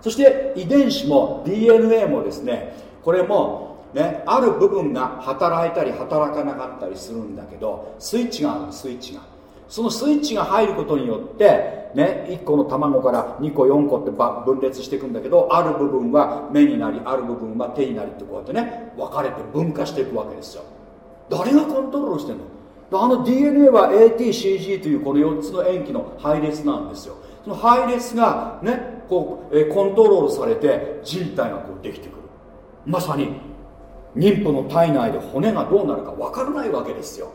そして遺伝子も DNA もですねこれもね、ある部分が働いたり働かなかったりするんだけどスイッチがあるスイッチが。そのスイッチが入ることによってね1個の卵から2個4個って分裂していくんだけどある部分は目になりある部分は手になりってこうやってね分かれて分化していくわけですよ。誰がコントロールしてんの？あの DNA は ATCG というこの4つの塩基の配列なんですよ。その配列がねこう、えコントロールされて人体がこうできてくる。まさに妊婦の体内で骨がどうなるか分からないわけですよ。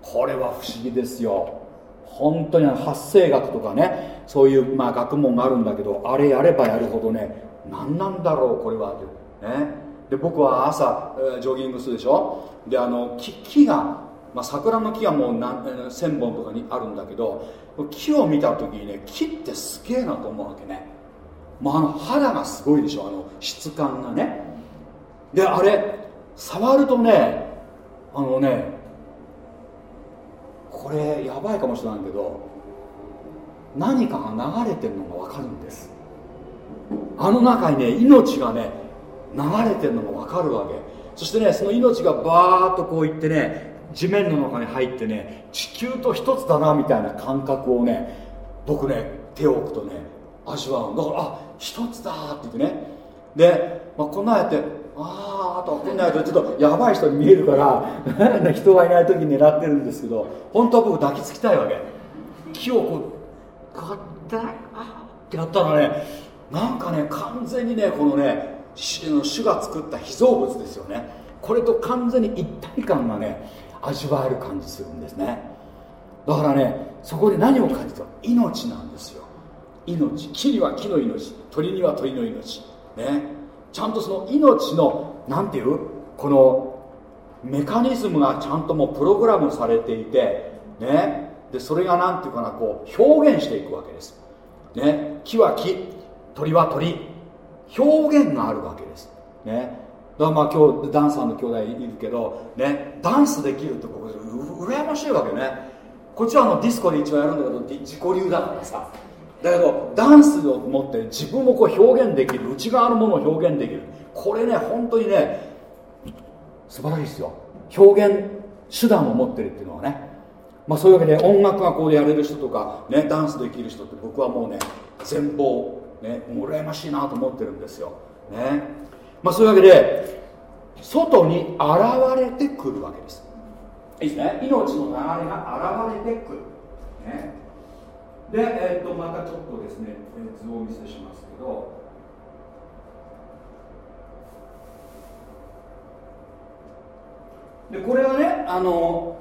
これは不思議ですよ。本当に発生学とかねそういう、まあ、学問があるんだけどあれやればやるほどね何なんだろうこれはね。で僕は朝、えー、ジョギングするでしょ。であの木木がまあ、桜の木がもう何千本とかにあるんだけど木を見た時にね木ってすげえなと思うわけね、まあ、あの肌がすごいでしょあの質感がね。であれ触るとねあのねこれやばいかもしれないけど何かが流れてるのが分かるんです。あの中にね命がね流れてるのが分かるわけ。そしてねその命がバーッとこういってね地面の中に入ってね地球と一つだなみたいな感覚をね僕ね手を置くとね味わうだからあ一つだって言ってね。で、まあ、こんなんやってあああとこんなんやってちょっとやばい人に見えるから 人がいない時に狙ってるんですけど本当は僕抱きつきたいわけ。木をこうこうやってあってやったらねなんかね完全にねこのね主が作った被造物ですよね。これと完全に一体感がね味わえる感じするんですね。だからねそこで何を感じた？命なんですよ。命。木には木の命。鳥には鳥の命。ね。ちゃんとその命の何ていう？このメカニズムがちゃんともうプログラムされていてね。でそれが何ていうかなこう表現していくわけです。ね。木は木。鳥は鳥。表現があるわけです。ね。だからまあ今日ダンサーの兄弟いるけどねダンスできるってここ羨ましいわけね。こっちはあのディスコで一番やるんだけど自己流だからさ。だけどダンスを持って自分をこう表現できる。内側のものを表現できる。これね本当にね素晴らしいですよ。表現手段を持ってるっていうのはね。まあそういうわけで音楽がこうやれる人とかねダンスできる人って僕はもうね全貌ね羨ましいなと思ってるんですよ。ね。まあ、そういうわけで外に現れてくるわけです。いいですね。命の流れが現れてくる、ね、で、えー、っとまたちょっとですね図をお見せしますけど。でこれはねあの、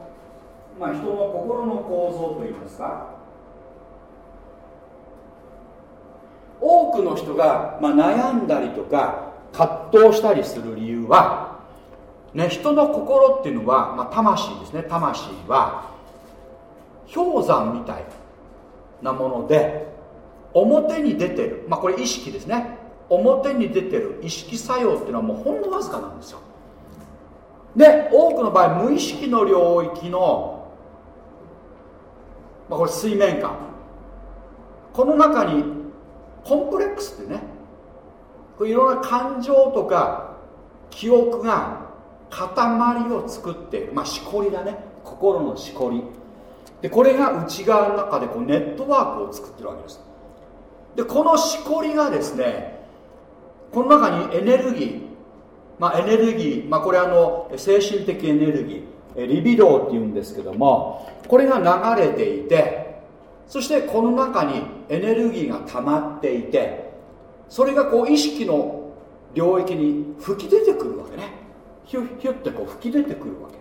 まあ、人の心の構造といいますか。多くの人が、まあ、悩んだりとか葛藤したりする理由は、ね、人の心っていうのは、まあ、魂ですね。魂は氷山みたいなもので表に出てる、まあ、これ意識ですね。表に出てる。意識作用っていうのはもうほんのわずかなんですよ。で多くの場合無意識の領域の、まあ、これ水面下。この中にコンプレックスってねいろんな感情とか記憶が塊を作ってまあしこりだね。心のしこり。でこれが内側の中でこうネットワークを作ってるわけです。でこのしこりがですねこの中にエネルギーまあエネルギー、まあ、これあの精神的エネルギーリビドーっていうんですけどもこれが流れていてそしてこの中にエネルギーが溜まっていてそれがこう意識の領域に吹き出てくるわけね。ヒュッヒュッてこう吹き出てくるわけ。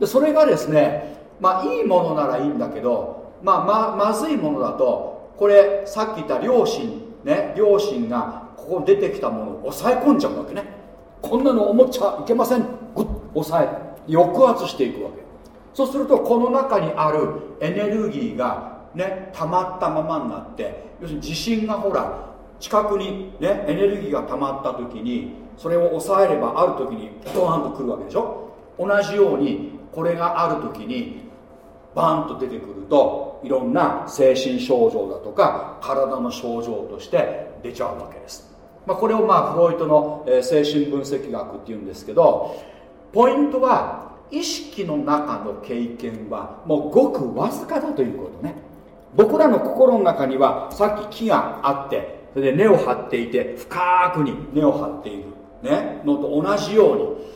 でそれがですねまあいいものならいいんだけど、まあ、ままずいものだとこれさっき言った両親ね両親がここ出てきたものを抑え込んじゃうわけね。こんなの思っちゃいけません。グッ抑え抑圧していくわけ。そうするとこの中にあるエネルギーがね溜まったままになって要するに地震がほら近くにねエネルギーが溜まった時にそれを抑えればある時にドーンとくるわけでしょ？同じようにこれがある時にバンと出てくるといろんな精神症状だとか体の症状として出ちゃうわけです。まあ、これをまあフロイトの、精神分析学っていうんですけどポイントは意識の中の経験はもうごくわずかだということね。僕らの心の中にはさっき木があってそれで根を張っていて深くに根を張っている、ね、のと同じように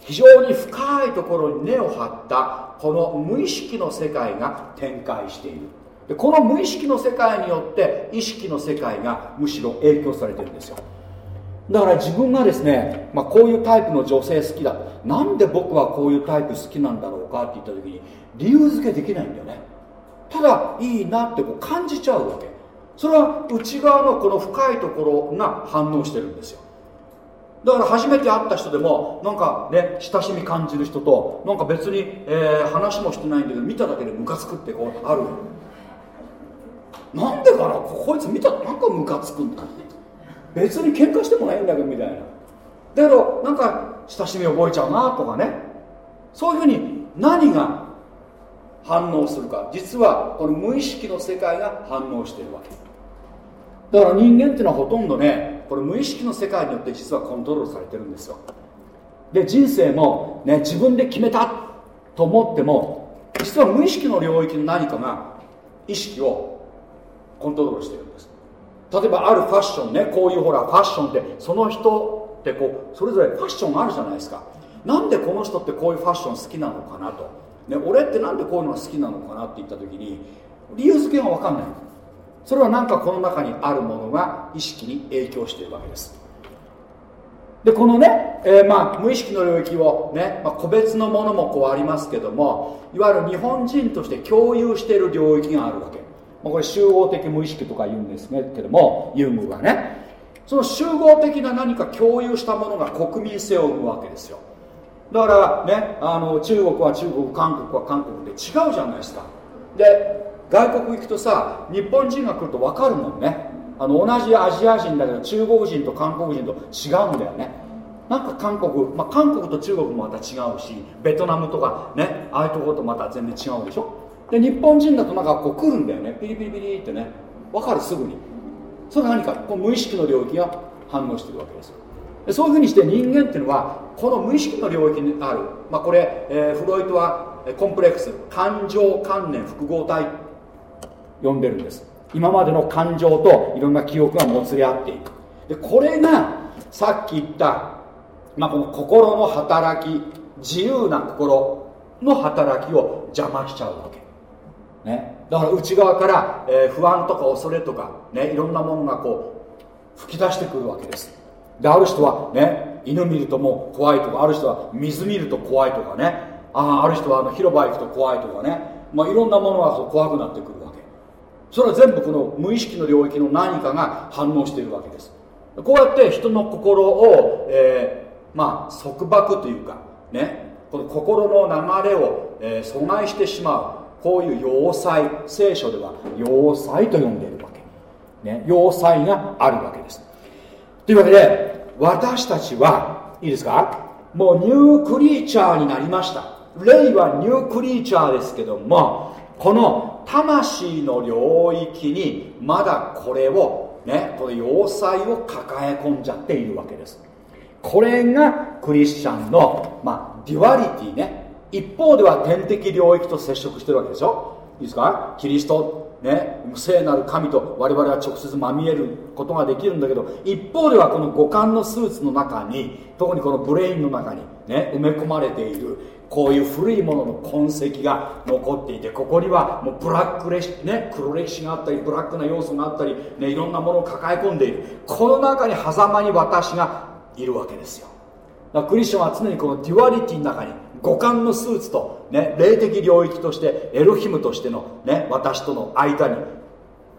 非常に深いところに根を張ったこの無意識の世界が展開している。でこの無意識の世界によって意識の世界がむしろ影響されてるんですよ。だから自分がですね、まあ、こういうタイプの女性好きだ。なんで僕はこういうタイプ好きなんだろうかって言った時に理由付けできないんだよね。ただいいなってこう感じちゃうわけ。それは内側のこの深いところが反応してるんですよ。だから初めて会った人でもなんかね親しみ感じる人となんか別に、えー、話もしてないんだけど見ただけでムカつくってこうある。なんでかな？こいつ見たらなんかムカつくんだ別に喧嘩してもないんだけどみたいな。だけどなんか親しみ覚えちゃうなとかね。そういうふうに何が反応するか。実はこの無意識の世界が反応してるわけ。だから人間っていうのはほとんどねこれ無意識の世界によって実はコントロールされてるんですよ。で人生も、ね、自分で決めたと思っても実は無意識の領域の何かが意識をコントロールしてるんです。例えばあるファッションねこういうほらファッションってその人ってこうそれぞれファッションがあるじゃないですか。なんでこの人ってこういうファッション好きなのかなと、ね、俺ってなんでこういうのが好きなのかなって言った時に理由付けが分かんない。それは何かこの中にあるものが意識に影響しているわけです。でこのね、えー、まあ無意識の領域をね、まあ、個別のものもこうありますけどもいわゆる日本人として共有している領域があるわけ。まあ、これ集合的無意識とか言うんですけどもユングがね。その集合的な何か共有したものが国民性を生むわけですよ。だからねあの中国は中国韓国は韓国で違うじゃないですか。で外国行くとさ日本人が来ると分かるもんね。あの同じアジア人だけど中国人と韓国人と違うんだよね。なんか韓国、まあ、韓国と中国もまた違うしベトナムとかねああいうとことまた全然違うでしょ。で日本人だとなんかこう来るんだよね。ピリピリピリってね。分かるすぐに。それは何かこう無意識の領域が反応してるわけですでそういうふうにして人間っていうのはこの無意識の領域にある、まあ、これ、えー、フロイトはコンプレックス。感情関連複合体。呼んでるんです。今までの感情といろんな記憶がもつれ合っていく。でこれがさっき言った、まあ、この心の働き自由な心の働きを邪魔しちゃうわけ。ね、だから内側から、えー、不安とか恐れとか、ね、いろんなものがこう吹き出してくるわけです。である人はね犬見るともう怖いとかある人は水見ると怖いとかね。あある人はあの広場行くと怖いとかね、まあ、いろんなものが怖くなってくるそれは全部この無意識の領域の何かが反応しているわけです。こうやって人の心を、えー、まあ束縛というかねこの心の流れを、えー、阻害してしまうこういう要塞聖書では要塞と呼んでいるわけ、ね、要塞があるわけです。というわけで私たちはいいですか？もうニュークリーチャーになりました。霊はニュークリーチャーですけどもこの魂の領域にまだこれをねこの要塞を抱え込んじゃっているわけです。これがクリスチャンの、まあ、 duality ね。一方では天的領域と接触してるわけでしょ。いいですか？キリストね聖なる神と我々は直接まみえることができるんだけど一方ではこの五感のスーツの中に特にこの brain の中にね埋め込まれている。こういう古いものの痕跡が残っていてここにはもうブラック歴史、ね、黒歴史があったりブラックな要素があったり、ね、いろんなものを抱え込んでいる。この中に狭間に私がいるわけですよ。だからクリスチャンは常にこの duality の中に五感のスーツと、ね、霊的領域としてエロヒムとしての、ね、私との間に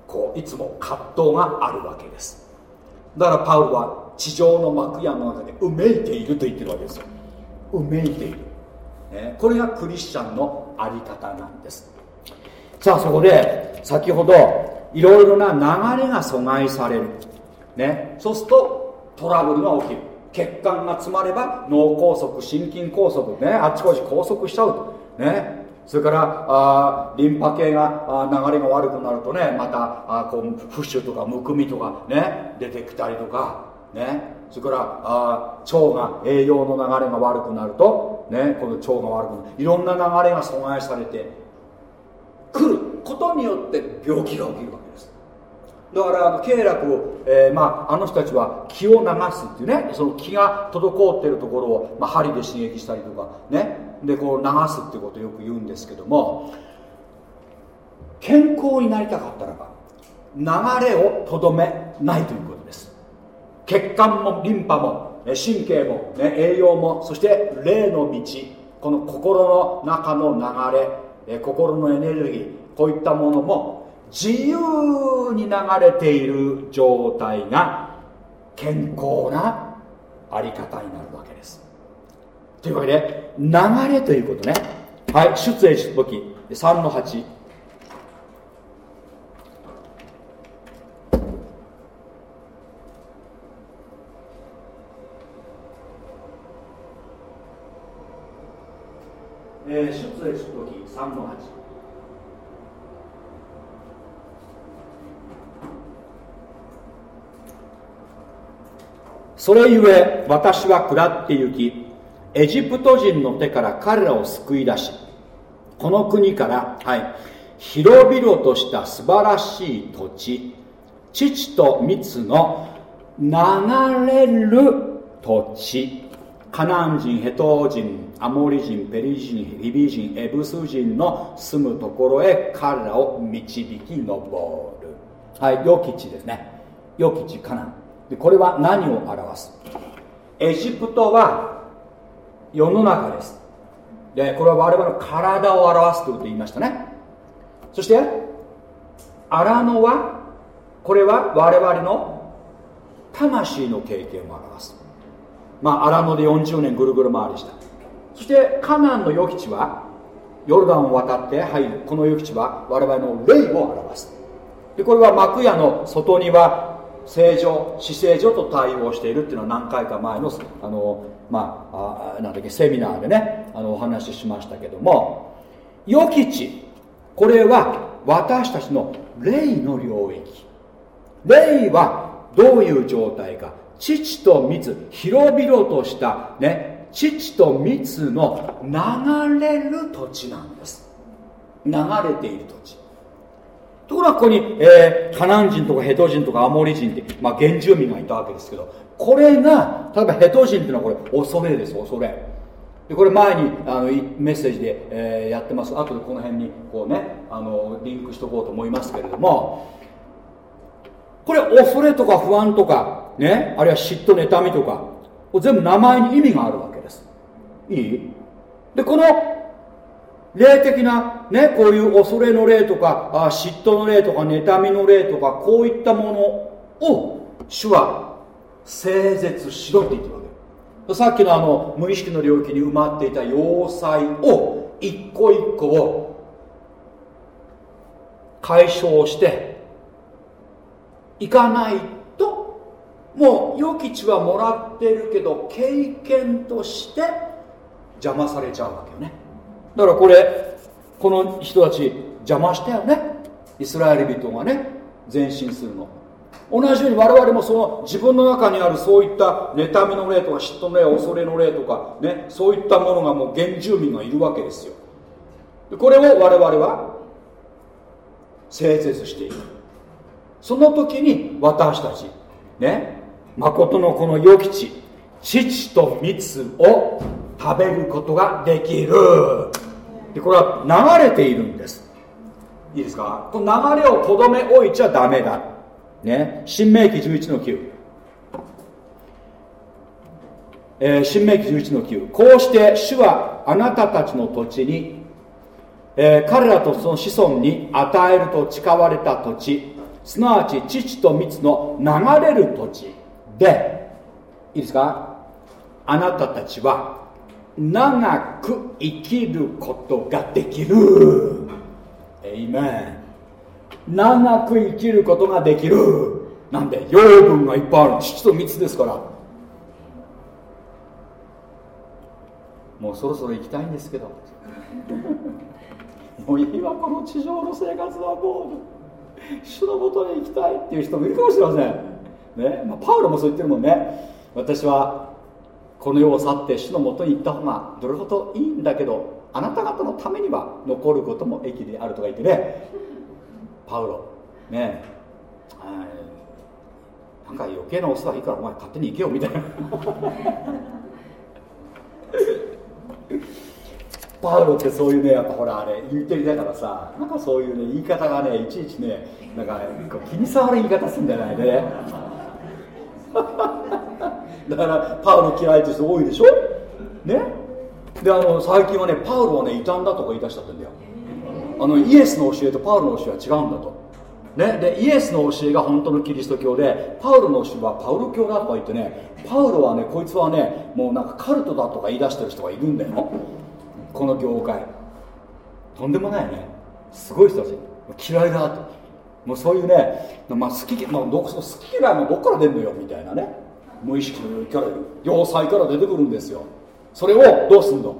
こういつも葛藤があるわけです。だからパウロは地上の幕屋の中でうめいていると言ってるわけですよ。うめいている、ね、これがクリスチャンのあり方なんです。さあそこで先ほどいろいろな流れが阻害される、ね、そうするとトラブルが起きる。血管が詰まれば脳梗塞心筋梗塞ね。あっちこっち拘束しちゃうと。ね。それからあリンパ系があ流れが悪くなるとね。またあこう浮腫とかむくみとかね。出てきたりとか。ね。それからあ腸が栄養の流れが悪くなると、ね、この腸が悪くなる。いろんな流れが阻害されてくることによって病気が起きるわけです。だからあの経絡を、えー、まあ、あの人たちは気を流すっていうねその気が滞ってるところを、まあ、針で刺激したりとかねでこう流すってことをよく言うんですけども健康になりたかったらば流れをとどめないということです。血管もリンパも神経も、ね、栄養もそして霊の道この心の中の流れ心のエネルギーこういったものも自由に流れている状態が健康なあり方になるわけです。というわけで流れということね。はい出エジプト記3の8えー、出エジプト記3の8それゆえ私は下って行きエジプト人の手から彼らを救い出しこの国から、はい、広々とした素晴らしい土地父と蜜の流れる土地。カナン人ヘト人アモリ人ペリ人リビ人エブス人の住むところへ彼らを導き上る。はい良き地ですね。良き地カナン。でこれは何を表す？エジプトは世の中です。でこれは我々の体を表すということを言いましたね。そして荒野はこれは我々の魂の経験を表す。まあ荒野で40年ぐるぐる回りした。そしてカナンの予期地はヨルダンを渡って入るこの予期地は我々の霊を表す。でこれは幕屋の外には正常死聖所と対応しているっていうのは何回か前のあのまああなんだっけセミナーでねあのお話ししましたけども予期地これは私たちの霊の領域。霊はどういう状態か。父と蜜広々としたね父と蜜の流れる土地なんです。流れている土地。ところがここに、えー、カナン人とかヘト人とかアモリ人って、まあ、原住民がいたわけですけどこれが例えばヘト人っていうのはこれ恐れです恐れ。でこれ前にあのメッセージで、えー、やってます。後でこの辺にこうねあのリンクしとこうと思いますけれどもこれ恐れとか不安とかねあるいは嫉妬妬みとか全部名前に意味があるわけです。いい？でこの霊的なねこういう恐れの霊とかあ嫉妬の霊とか妬みの霊とかこういったものを主は整絶しろって言ってるわけ。さっきのあの無意識の領域に埋まっていた要塞を一個一個を解消していかないもう良き地はもらってるけど経験として邪魔されちゃうわけよね。だからこれこの人たち邪魔したよね。イスラエル人がね前進するの。同じように我々もその自分の中にあるそういった妬みの霊とか嫉妬の霊恐れの霊とかねそういったものがもう原住民がいるわけですよ。これを我々は整絶していく。その時に私たちね誠のこの良き地父と蜜を食べることができる。でこれは流れているんです。いいですか？この流れをとどめ置いちゃダメだ。ね。新明記11の9えー、新明記11の9こうして主はあなたたちの土地に、えー、彼らとその子孫に与えると誓われた土地。すなわち父と蜜の流れる土地。でいいですか？あなたたちは長く生きることができる。エイメン長く生きることができる。なんで養分がいっぱいある父と蜜ですから。もうそろそろ行きたいんですけど。もういいわこの地上の生活はもう主のもとに行きたいっていう人もいるかもしれません。ね。まあ、パウロもそう言ってるもんね。私はこの世を去って主のもとに行った方がどれほどいいんだけどあなた方のためには残ることも益であるとか言ってね。パウロ。ね。なんか余計なお世話いいからお前勝手に行けよみたいな。パウロってそういうねやっぱほらあれインテリだからさなんかそういうね言い方がねいちいちねなんか気に障る言い方するんじゃないね。だからパウロ嫌いって人多いでしょ？ね？であの最近はねパウロはね異端だとか言い出したってんだよ。あのイエスの教えとパウロの教えは違うんだと。ね、でイエスの教えが本当のキリスト教でパウロの教えはパウロ教だとか言ってねパウロはねこいつはねもうなんかカルトだとか言い出してる人がいるんだよ。この業界。とんでもないね。すごい人たち。嫌いだと。もうそういうね、まあ、好き、まあ、ど好き嫌いもどっから出るのよみたいなね。無意識のキャラ要塞から出てくるんですよ。それをどうすんの？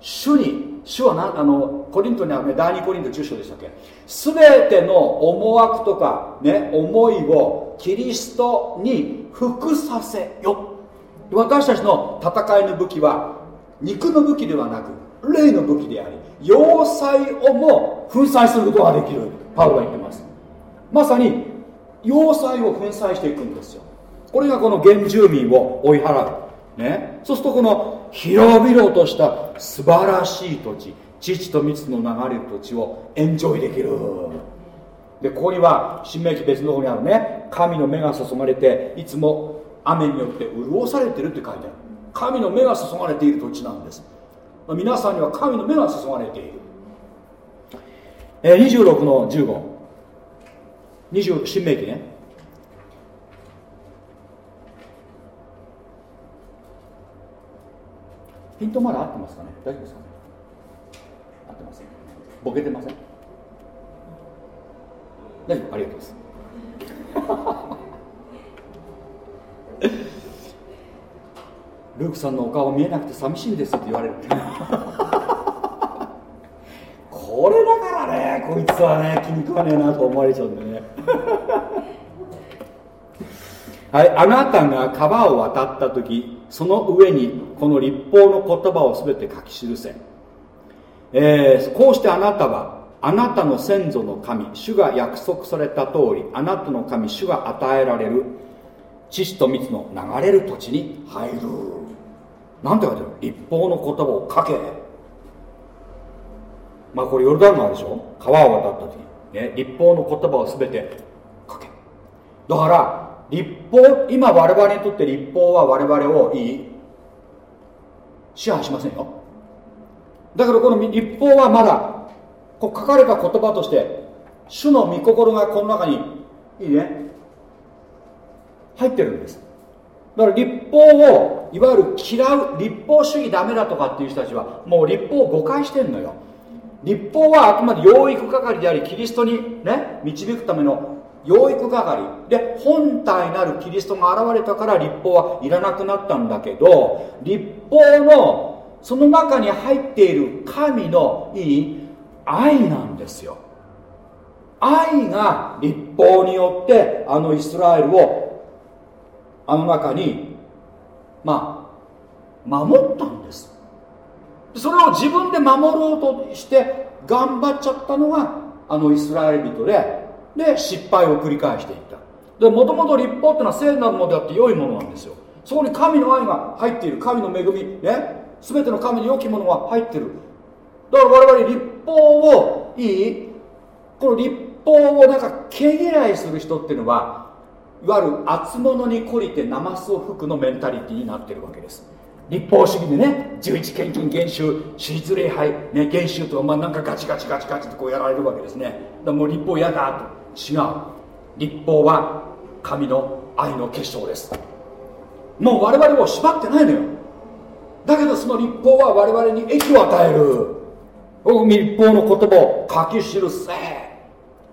主に主はなあのコリントにあるね第2コリント10章でしたっけ？全ての思惑とかね思いをキリストに服させよ。私たちの戦いの武器は肉の武器ではなく霊の武器であり要塞をも粉砕することができる。パウロが言ってます。まさに要塞を粉砕していくんですよ。これがこの原住民を追い払う。ね。そうするとこの広々とした素晴らしい土地父と蜜の流れる土地をエンジョイできる。でここには新明記別の方にあるね神の目が注がれていつも雨によって潤されてるって書いてある。神の目が注がれている土地なんです。皆さんには神の目が注がれている、えー、26の1520新明記ね。ピントまだ合ってますかね？大丈夫ですかね？合ってません。ボケてません？大丈夫ありがとうございます。ルークさんのお顔見えなくて寂しいんですって言われる。これだからねこいつはね気に食わねえなと思われちゃうんでね。はい、あなたが川を渡った時その上にこの立法の言葉を全て書き記せ、えー、こうしてあなたはあなたの先祖の神主が約束された通りあなたの神主が与えられる知識と蜜の流れる土地に入る。なんて書いてある？立法の言葉を書け。まあこれヨルダン川でしょ？川を渡った時ね立法の言葉を全て書けだから立法今我々にとって立法は我々をいい。支配しませんよ。だからこの立法はまだこう書かれた言葉として主の御心がこの中にいいね。入ってるんです。だから立法をいわゆる嫌う立法主義ダメだとかっていう人たちはもう立法を誤解してんのよ。立法はあくまで養育係でありキリストにね導くための養育係。で本体なるキリストが現れたから立法はいらなくなったんだけど立法のその中に入っている神のいい愛なんですよ。愛が立法によってあのイスラエルをあの中にまあ守ったんです。それを自分で守ろうとして頑張っちゃったのがあのイスラエル人でで失敗を繰り返していった。でもともと立法っていうのは聖なるものであって良いものなんですよ。そこに神の愛が入っている。神の恵み。ね。全ての神の良きものが入ってる。だから我々立法をいい？この立法をなんか毛嫌いする人っていうのはいわゆる厚物に懲りてナマスを吹くのメンタリティになってるわけです。立法主義でね11献金厳守私立礼拝ね厳守とかまあなんかガチガチガチガチとこうやられるわけですね。だもう立法嫌だと。違う。立法は神の愛の結晶です。もう我々を縛ってないのよ。だけどその立法は我々に益を与える。立法の言葉を書き記せ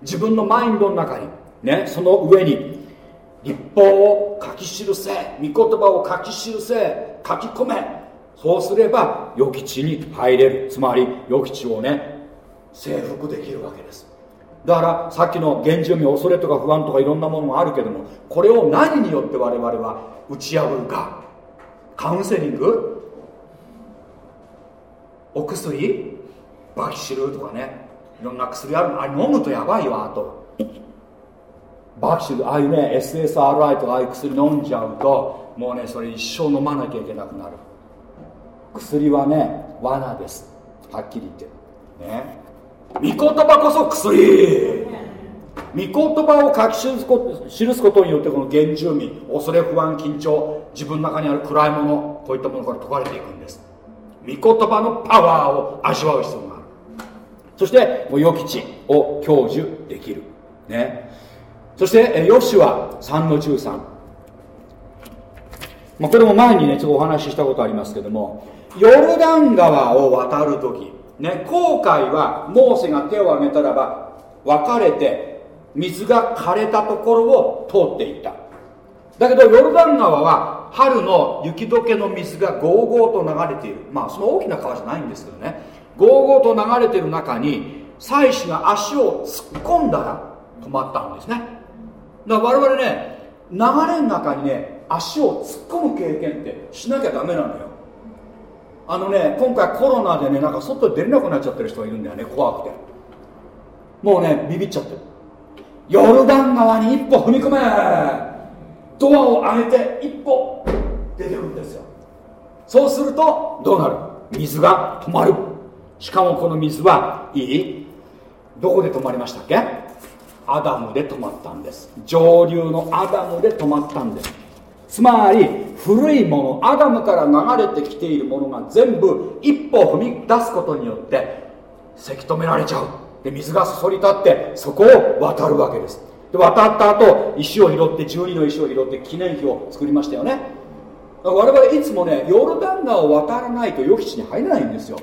自分のマインドの中にねその上に立法を書き記せ御言葉を書き記せ書き込め。そうすれば予期地に入れる。つまり予期地をね征服できるわけです。だからさっきの現状味恐れとか不安とかいろんなものがあるけどもこれを何によって我々は打ち破るか。カウンセリング。お薬。バキシルとかね。いろんな薬あるあれ飲むとやばいわと。バキシル。ああいうね SSRI とかああいう薬飲んじゃうともうねそれ一生飲まなきゃいけなくなる。薬はね罠です。はっきり言って。ね。御言葉こそ薬。御言葉を書き記すことによってこの厳重味恐れ不安緊張自分の中にある暗いものこういったものから解かれていくんです。御言葉のパワーを味わう必要がある。そして予期地を享受できる。ね。そしてヨシュア3の13まあ、これも前にねちょっとお話ししたことありますけどもヨルダン川を渡るときね航海はモーセが手を挙げたらば分かれて水が枯れたところを通っていった。だけどヨルダン川は春の雪解けの水がゴーゴーと流れている。まあその大きな川じゃないんですけどね。ゴーゴーと流れている中に妻子が足を突っ込んだら止まったんですね。だから我々ね流れの中にね足を突っ込む経験ってしなきゃダメなのよ。あのね今回コロナでねなんか外出れなくなっちゃってる人がいるんだよね怖くて。もうねビビっちゃってる。ヨルダン川に一歩踏み込め。ドアを上げて一歩出てくるんですよ。そうするとどうなる？水が止まる。しかもこの水はいい？どこで止まりましたっけ？アダムで止まったんです。上流のアダムで止まったんです。つまり古いものアダムから流れてきているものが全部一歩踏み出すことによってせき止められちゃう。で水がそそり立ってそこを渡るわけです。で渡った後石を拾って12の石を拾って記念碑を作りましたよね。我々いつもねヨルダン川を渡らないと予期地に入れないんですよ。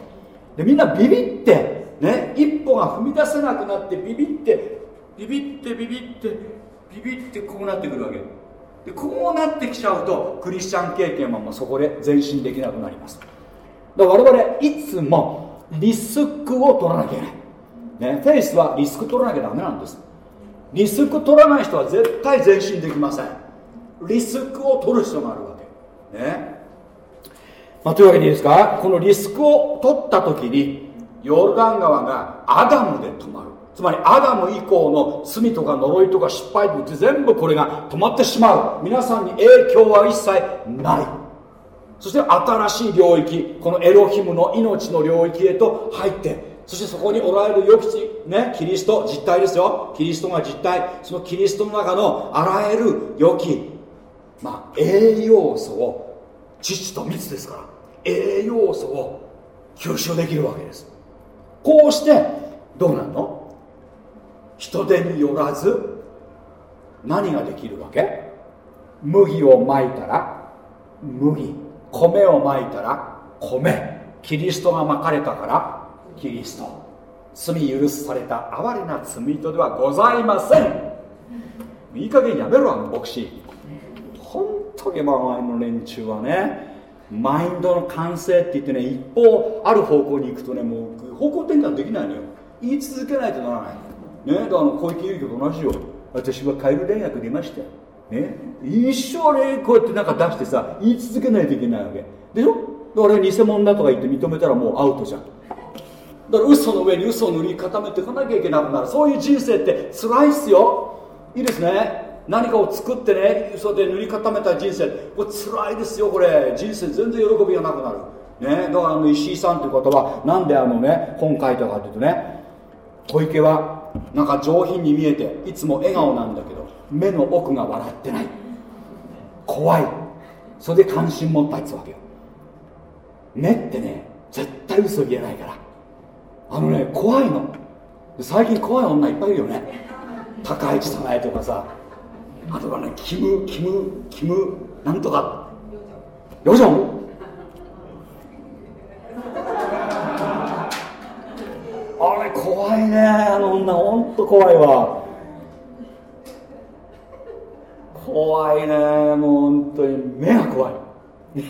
でみんなビビってね一歩が踏み出せなくなってビビってビビってビビってビビってこうなってくるわけ。でこうなってきちゃうとクリスチャン経験はもうそこで前進できなくなります。だから我々いつもリスクを取らなきゃいけない、ね、フェイスはリスク取らなきゃダメなんです。リスク取らない人は絶対前進できません。リスクを取る必要があるわけ。ね。まあ、というわけでいいですか？このリスクを取った時にヨルダン川がアダムで止まる。つまりアダム以降の罪とか呪いとか失敗って全部これが止まってしまう。皆さんに影響は一切ない。そして新しい領域このエロヒムの命の領域へと入ってそしてそこにおられる良きねキリスト実体ですよ。キリストが実体。そのキリストの中のあらゆる良きまあ栄養素を父と蜜ですから栄養素を吸収できるわけです。こうしてどうなるの？人手によらず何ができるわけ？麦をまいたら麦。米をまいたら米。キリストがまかれたからキリスト。罪許された哀れな罪人ではございません。いい加減やめろあの牧師。本当に周りの連中はねマインドの完成って言ってね一方ある方向に行くとねもう方向転換できないのよ。言い続けないとならない。ねだから小池百合と同じよ。私はカエル大学出ました。ね。一生ねこうやってなんか出してさ言い続けないといけないわけ。でしょ？だから偽物だとか言って認めたらもうアウトじゃん。だから嘘の上に嘘を塗り固めていかなきゃいけなくなる。そういう人生って辛いっすよ。いいですね。何かを作ってね嘘で塗り固めた人生。これ辛いですよこれ。人生全然喜びがなくなる。ね、だからあの石井さんという方はなんであのね本書いたかというとね小池はなんか上品に見えていつも笑顔なんだけど目の奥が笑ってない。怖い。それで関心持ったやつうわけよ。目ってね絶対嘘言えないから。あのね怖いの。最近怖い女いっぱいいるよね。高市早苗とかさ。あとはねキムキムキムなんとか。ヨジョン。怖いねあの女。ほんと怖いわ。怖いねもう本当に。目が怖い。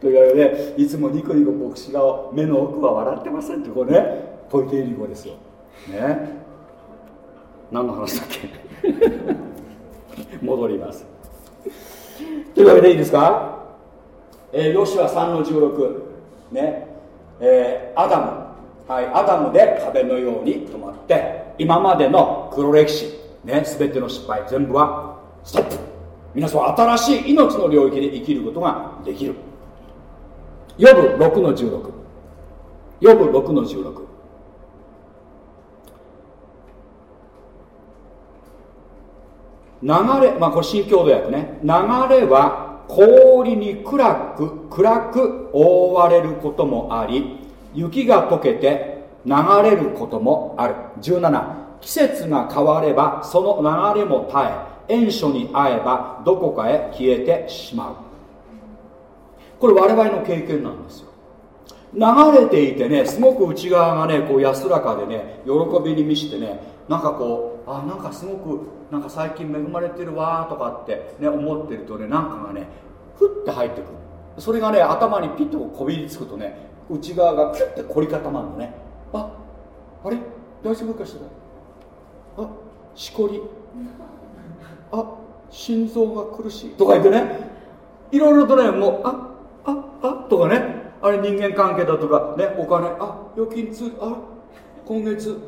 というわけでいつもニコニコ牧師が目の奥は笑ってませんってこれね小池百合子ですよ。ね。何の話だっけ？戻ります。というわけでいいですか？えー、ヨシュア3の16ね。えー、アダム。はいアダムで壁のように止まって今までの黒歴史ね全ての失敗全部はストップ。皆さん新しい命の領域で生きることができる。ヨブ6の16ヨブ6の16流れ、まあこれ新共同訳ね。流れは氷に暗く、暗く覆われることもあり、雪が溶けて流れることもある。17、季節が変わればその流れも絶え、塩素に合えばどこかへ消えてしまう。これ我々の経験なんですよ。流れていてね、すごく内側がね、こう安らかでね、喜びに満ちてね、なんかこう、あ、なんかすごくなんか最近恵まれてるわとかって、ね、思ってるとねなんかがねふって入ってくるそれがね頭にピッとこびりつくとね内側がキュッて凝り固まるのね。ああれ？大丈夫かしら？あしこり。あ心臓が苦しい。とか言ってね。いろいろとねもうあああとかね。あれ人間関係だとか。ねお金。あ預金通。あ今月末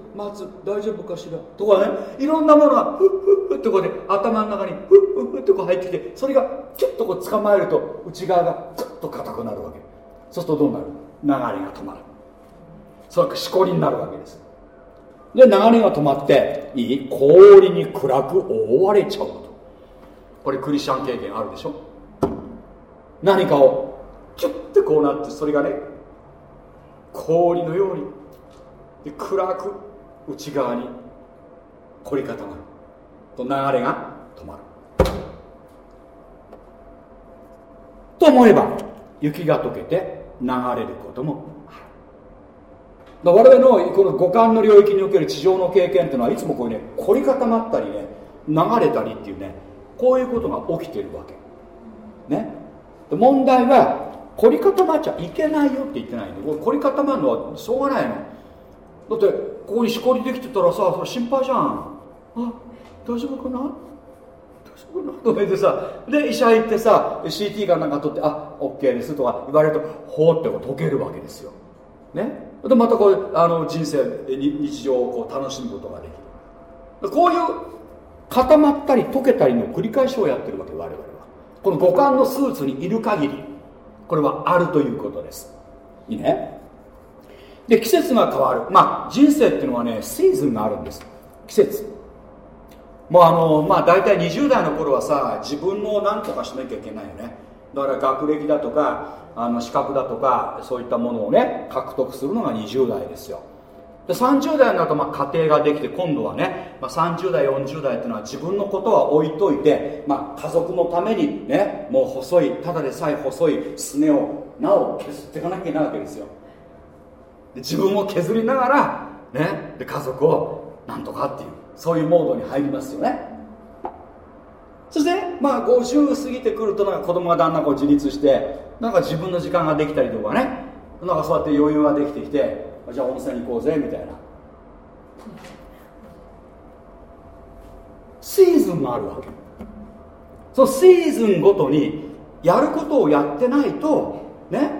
大丈夫かしら？とかね。いろんなものがふっふっふってこうで頭の中にふっふっふってこう入ってきてそれがキュッとこう捕まえると内側がグッと硬くなるわけ。そうするとどうなる？流れが止まる。それしこりになるわけです。で流れが止まっていい氷に暗く覆われちゃうと。これクリスチャン経験あるでしょ？何かをキュッてこうなってそれがね氷のようにで暗く内側に凝り固まる。と流れが止まる。と思えば雪が溶けて流れることもある。我々のこの五感の領域における地上の経験っていうのはいつもこういうね凝り固まったりね流れたりっていうねこういうことが起きてるわけ。ね。問題は凝り固まっちゃいけないよって言ってないんで凝り固まるのはしょうがないの。だってここにしこりできてたらさ心配じゃん。あ大丈夫かな？大丈夫かなと言ってさで医者行ってさ CT がなんか取ってあオッ OK ですとか言われるとほうってこう解けるわけですよ。ね？でまたこうあの人生日常をこう楽しむことができる。こういう固まったり溶けたりの繰り返しをやってるわけ我々は。この五感のスーツにいる限りこれはあるということです。いいね？で季節が変わる。まあ人生っていうのはねシーズンがあるんです。季節。もうあのまあ大体20代の頃はさ自分の何とかしなきゃいけないよね。だから学歴だとかあの資格だとかそういったものをね獲得するのが20代ですよ。で30代になるとまあ家庭ができて今度はね、まあ、30代40代っていうのは自分のことは置いといて、まあ、家族のためにねもう細いただでさえ細いすねをなお削っていかなきゃいけないわけですよ。で自分を削りながら、ね、で家族をなんとかっていう。そういうモードに入りますよね。そしてまあ50過ぎてくるとなんか子供がだんだんこう自立してなんか自分の時間ができたりとかね。なんかそうやって余裕ができてきてじゃあ温泉行こうぜみたいな。シーズンがあるわけ。そのシーズンごとにやることをやってないとね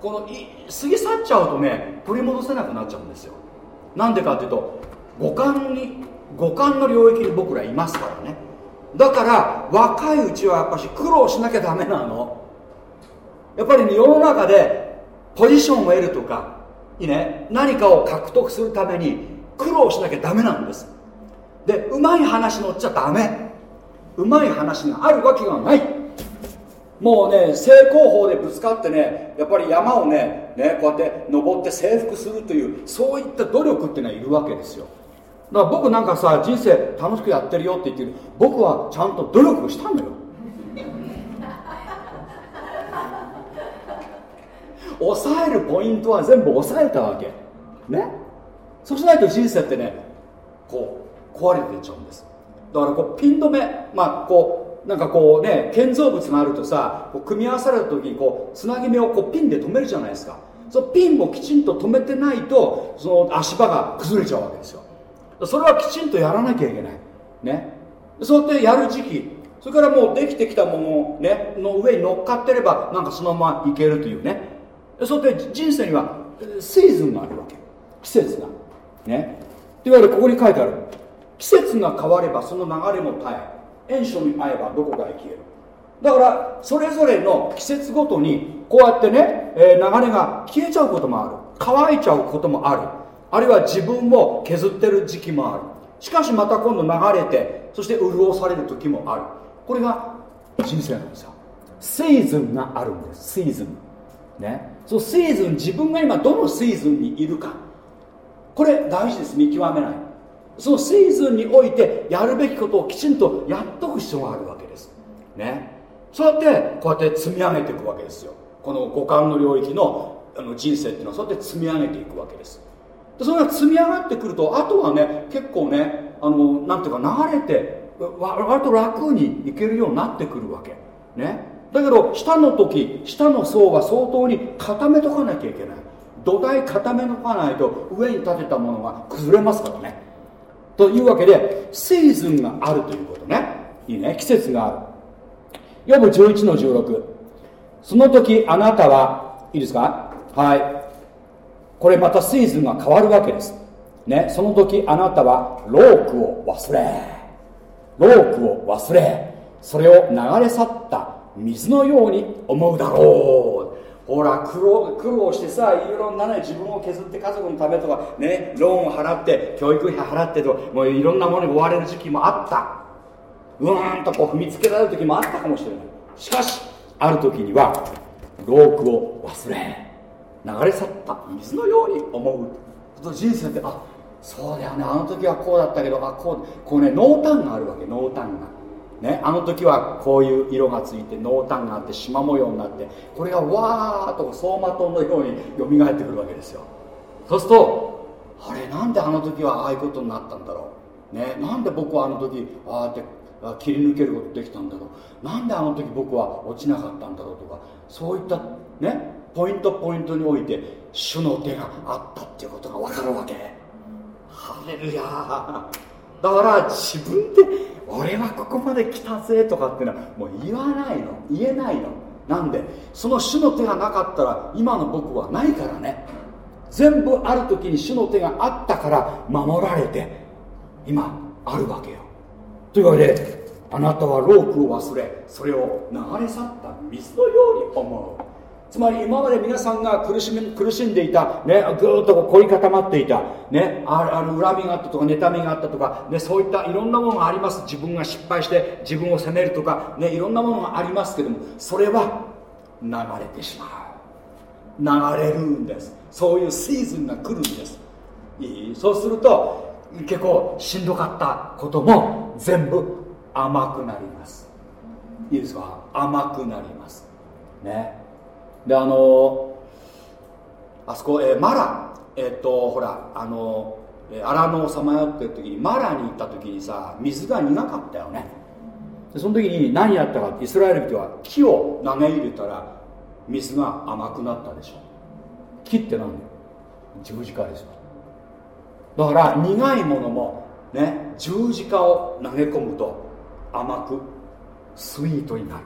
この過ぎ去っちゃうとね取り戻せなくなっちゃうんですよ。なんでかっていうと五感に五感の領域に僕らいますからね。だから若いうちはやっぱし苦労しなきゃダメなの。やっぱり、ね、世の中でポジションを得るとかいいね何かを獲得するために苦労しなきゃダメなんです。でうまい話乗っちゃダメ。うまい話があるわけがない。もうね正攻法でぶつかってねやっぱり山をねねこうやって登って征服するというそういった努力っていうのはいるわけですよ。だから僕なんかさ人生楽しくやってるよって言ってる。僕はちゃんと努力したのよ。抑えるポイントは全部抑えたわけ。ね？そうしないと人生ってねこう壊れていっちゃうんです。だからこうピン止めまあこうなんかこうね建造物があるとさこう組み合わされた時にこうつなぎ目をこうピンで止めるじゃないですか。そのピンもきちんと止めてないとその足場が崩れちゃうわけですよそれはきちんとやらなきゃいけない。ね。そうやってやる時期。それからもうできてきたもの、ね、の上に乗っかってればなんかそのままいけるというね。そうやって人生にはシーズンがあるわけ。季節が。ね。いわゆるここに書いてある。季節が変わればその流れも絶え炎症に合えばどこかへ消える。だからそれぞれの季節ごとにこうやってね、え、流れが消えちゃうこともある。乾いちゃうこともある。あるいは自分を削ってる時期もある。しかしまた今度流れてそして潤される時もある。これが人生なんですよシーズンがあるんです。シーズン。ね。そのシーズン自分が今どのシーズンにいるか。これ大事です。見極めない。そのシーズンにおいてやるべきことをきちんとやっとく必要があるわけです。ね。そうやってこうやって積み上げていくわけですよ。この五感の領域のあの人生っていうのはそうやって積み上げていくわけです。それが積み上がってくるとあとはね結構ねあのなんていうか流れて割と楽にいけるようになってくるわけ。ね。だけど下の時下の層は相当に固めとかなきゃいけない。土台固めとかないと上に立てたものが崩れますからね。というわけでシーズンがあるということね。いいね。季節がある。ヨブ11の16その時あなたはいいですか？はい。これまたシーズンが変わるわけです。ねその時あなたはロークを忘れ。ロークを忘れ。それを流れ去った水のように思うだろう。ほら苦労苦労してさいろいろなね自分を削って家族のためとかねローンを払って教育費払ってともういろんなものに追われる時期もあった。うーんとこう踏みつけられる時もあったかもしれない。しかしある時にはロークを忘れ。流れ去った。水のように思う。人生ってあそうだよね。あの時はこうだったけどあこうこうね濃淡があるわけ。濃淡が。ねあの時はこういう色がついて濃淡があって縞模様になってこれがわーっと走馬灯のように蘇ってくるわけですよ。そうするとあれなんであの時はああいうことになったんだろう。ねなんで僕はあの時ああって切り抜けることできたんだろう。なんであの時僕は落ちなかったんだろうとかそういったねポイントポイントにおいて主の手があったっていうことが分かるわけ。ハレルヤだから自分で俺はここまで来たぜとかっていうのはもう言わないの。言えないの。なんでその主の手がなかったら今の僕はないからね。全部ある時に主の手があったから守られて今あるわけよ。というわけであなたはロークを忘れそれを流れ去った水のように思う。つまり今まで皆さんが苦しみ苦しんでいた、ね、ぐっとこう凝り固まっていた、ね、あある恨みがあったとか妬みがあったとか、ね、そういったいろんなものがあります。自分が失敗して自分を責めるとか、ね、いろんなものがありますけどもそれは流れてしまう。流れるんです。そういうシーズンが来るんです。いい？そうすると結構しんどかったことも全部甘くなります。いいですか？甘くなります。ね。であのあそこ、えー、マラえー、っとほらあの荒野をさまよってる時にマラに行った時にさ水が苦かったよね。でその時に何やったかってイスラエル人は木を投げ入れたら水が甘くなったでしょ。木って何だよ。十字架ですよだから苦いものもね十字架を投げ込むと甘くスイートになる。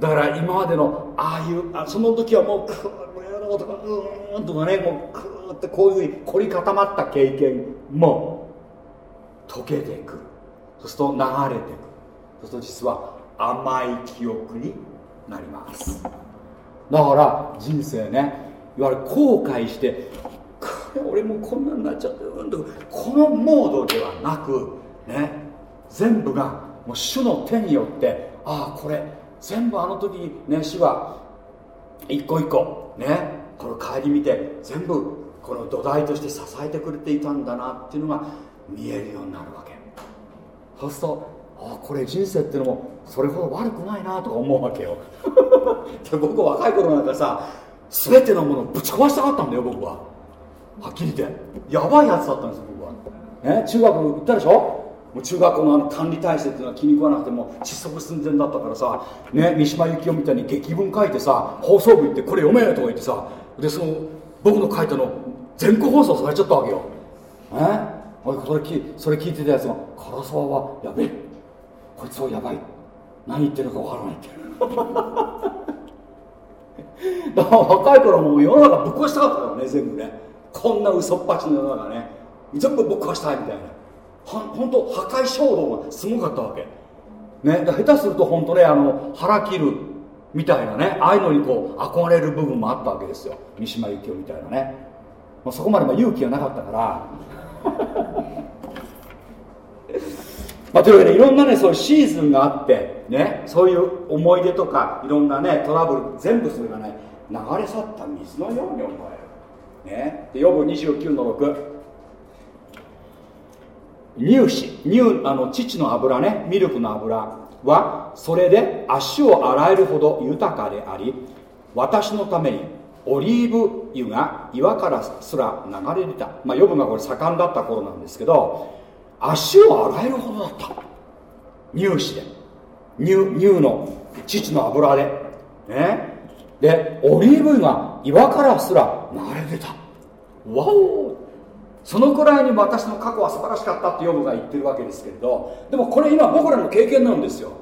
だから今までのああいうあその時はもうクーッとかうーんとかねもうクーってこういうふうに凝り固まった経験も溶けてくる。そうすると流れてくる。そうすると実は甘い記憶になります。だから人生ねいわゆる後悔してこれ俺もこんなになっちゃってうんとこのモードではなくね全部がもう主の手によってああこれ全部あの時ね主は一個一個ねこの帰り見て全部この土台として支えてくれていたんだなっていうのが見えるようになるわけ。そうするとああこれ人生っていうのもそれほど悪くないなとか思うわけよ。で僕若い頃なんかさ全てのものをぶち壊したかったんだよ僕は。はっきり言って。やばいやつだったんですよ僕は、ね、中学行ったでしょ？もう中学校のあの管理体制っていうのは気に食わなくても窒息寸前だったからさ、ね、三島由紀夫みたいに劇文書いてさ放送部行ってこれ読めよとか言ってさでその僕の書いたの全国放送されちゃったわけよ。え？それ聞それ聞いてたやつが唐沢はやべえ。こいつはやばい。何言ってるかわからないって。だから若い頃もう世の中ぶっ壊したかったからね全部ね。こんな嘘っぱちの世の中ね。全部ぶっ壊したいみたいな。ほんと破壊衝動がすごかったわけ。ね下手すると本当ねあの腹切るみたいなねああいうのにこう憧れる部分もあったわけですよ。三島由紀夫みたいなね、まあ、そこまで勇気がなかったから。まあ、というわけでいろんなねそういうシーズンがあってねそういう思い出とかいろんなねトラブル全部それがね流れ去った水のように思える。ね。で予部29の6乳歯乳あの父の油ねミルクの油はそれで足を洗えるほど豊かであり私のためにオリーブ油が岩からすら流れ出た。まあ予部がこれ盛んだった頃なんですけど足を洗えるほどだった。乳歯で。乳乳の父の油で。ね。でオリーブ油が岩からすら流れ出た。わお。そのくらいに私の過去は素晴らしかったってヨブが言ってるわけですけれどでもこれ今僕らの経験なんですよ。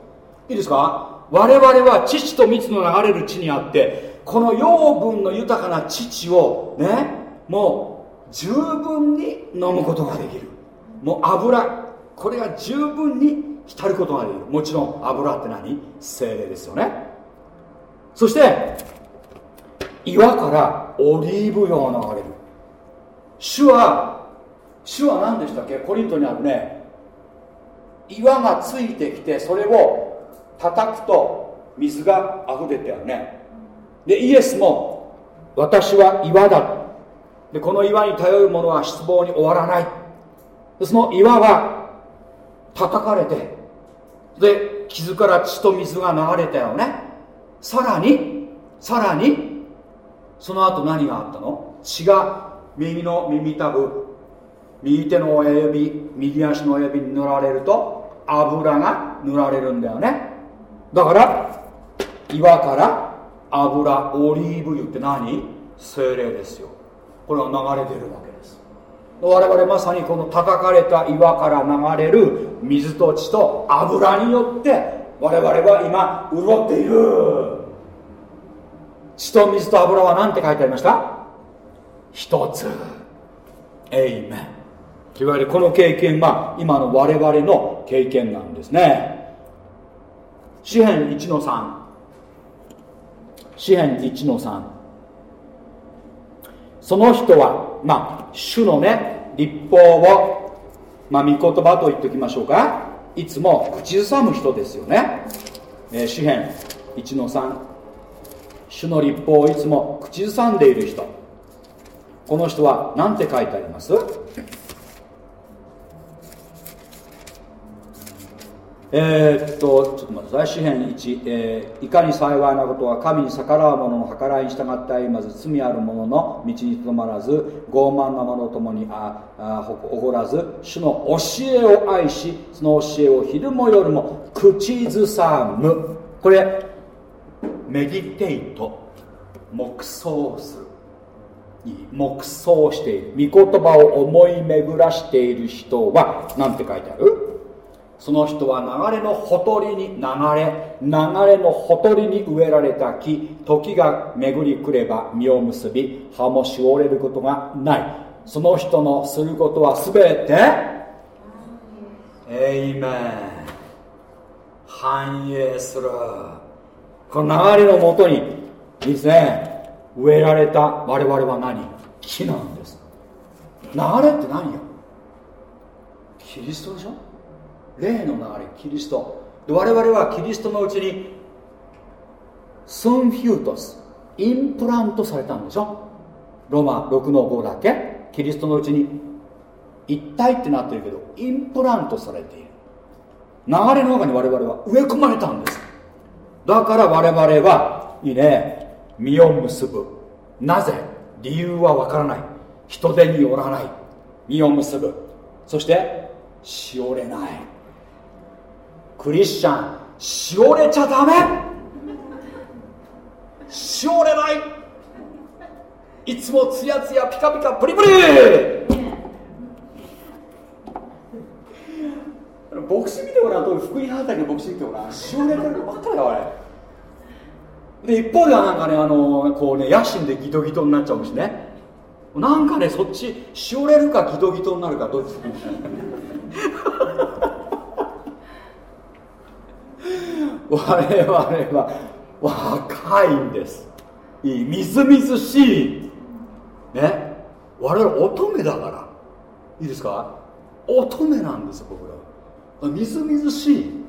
いいですか？我々は父と蜜の流れる地にあってこの養分の豊かな乳をねもう十分に飲むことができる。もう油これが十分に浸ることができる。もちろん油って何？精霊ですよね。そして岩からオリーブ油が流れる。主は主は何でしたっけ？コリントにあるね。岩がついてきてそれを叩くと水が溢れてあるね。でイエスも私は岩だ。でこの岩に頼る者は失望に終わらない。その岩は叩かれてで傷から血と水が流れたよね。さらにさらにその後何があったの？血が右の耳たぶ右手の親指右足の親指に塗られると油が塗られるんだよね。だから岩から油オリーブ油って何？精霊ですよ。これが流れてるわけです。我々まさにこの叩かれた岩から流れる水と血と油によって我々は今潤っている。血と水と油は何て書いてありました？一つ。エイメンいわゆるこの経験は今の我々の経験なんですね。詩編1の3詩編1の3その人はまあ主のね立法をまあ御言葉と言っておきましょうか。いつも口ずさむ人ですよね、えー、詩編1の3主の立法をいつも口ずさんでいる人。この人は何て書いてあります？えー、っと、ちょっと待ってください、詩編1、えー、いかに幸いなことは神に逆らう者の計らいに従って歩まず、罪ある者の道にとどまらず、傲慢な者ともにああおごらず、主の教えを愛し、その教えを昼も夜も口ずさむ。これ、メディテイト、黙想する。黙想している。御言葉を思い巡らしている人は、何て書いてある？その人は流れのほとりに流れ流れのほとりに植えられた木時が巡りくれば実を結び葉もしおれることがない。その人のすることは全てエイメン。繁栄する。この流れのもとにいいですね。植えられた我々は何？木なんです。流れって何よキリストでしょ？霊の流れキリスト。で我々はキリストのうちにσύμφυτος インプラントされたんでしょ？ローマ6の5だけ。キリストのうちに一体ってなってるけどインプラントされている。流れの中に我々は植え込まれたんです。だから我々はいいね。実を結ぶ。なぜ？理由はわからない。人手によらない。実を結ぶ。そしてしおれない。クリスチャンしおれちゃダメ。しおれない。いつもツヤツヤピカピカプリプリ。牧師見てごらん。と福音畑の牧師見てごらん。しおれてるのばっかりだあれ。で一方ではなんかねあのこうね野心でギトギトになっちゃうしねなんかねそっちしおれるかギトギトになるかどっち？我々は若いんです。いいみずみずしい。ね？我々乙女だから。いいですか？乙女なんですよ僕らみずみずしい。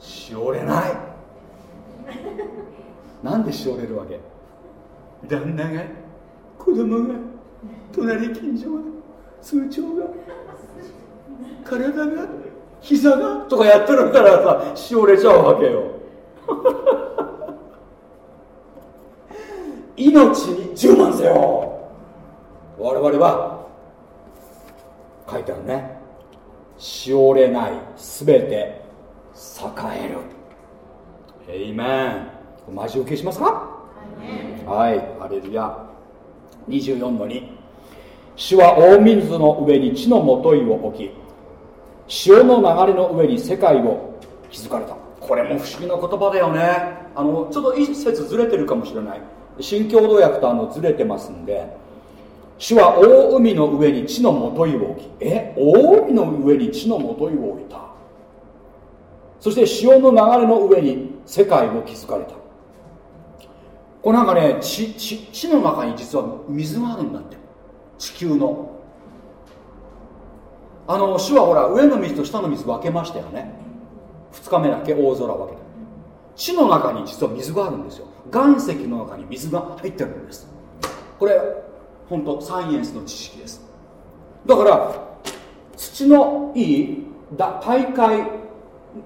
しおれない。なんでしおれるわけ？旦那が？子供が？隣近所が？通帳が？体が？膝が？とかやってるからさしおれちゃうわけよ。命に充満せよ。我々は書いてあるね。しおれないすべて栄えるエイメンマジ受けしますか？はい。アレルヤ。24の2主は大水の上に地のもといを置き潮の流れの上に世界を築かれた。これも不思議な言葉だよね。あのちょっと一節ずれてるかもしれない。新共同訳とあのずれてますんで主は大海の上に地のもといを置きえ？大海の上に地のもといを置いた。そして潮の流れの上に世界を築かれた。これなんかね地地地の中に実は水があるんだって。地球の。あの主はほら上の水と下の水分けましたよね。2日目だけ大空分けた。地の中に実は水があるんですよ。岩石の中に水が入ってるんです。これ本当サイエンスの知識です。だから土のいい大海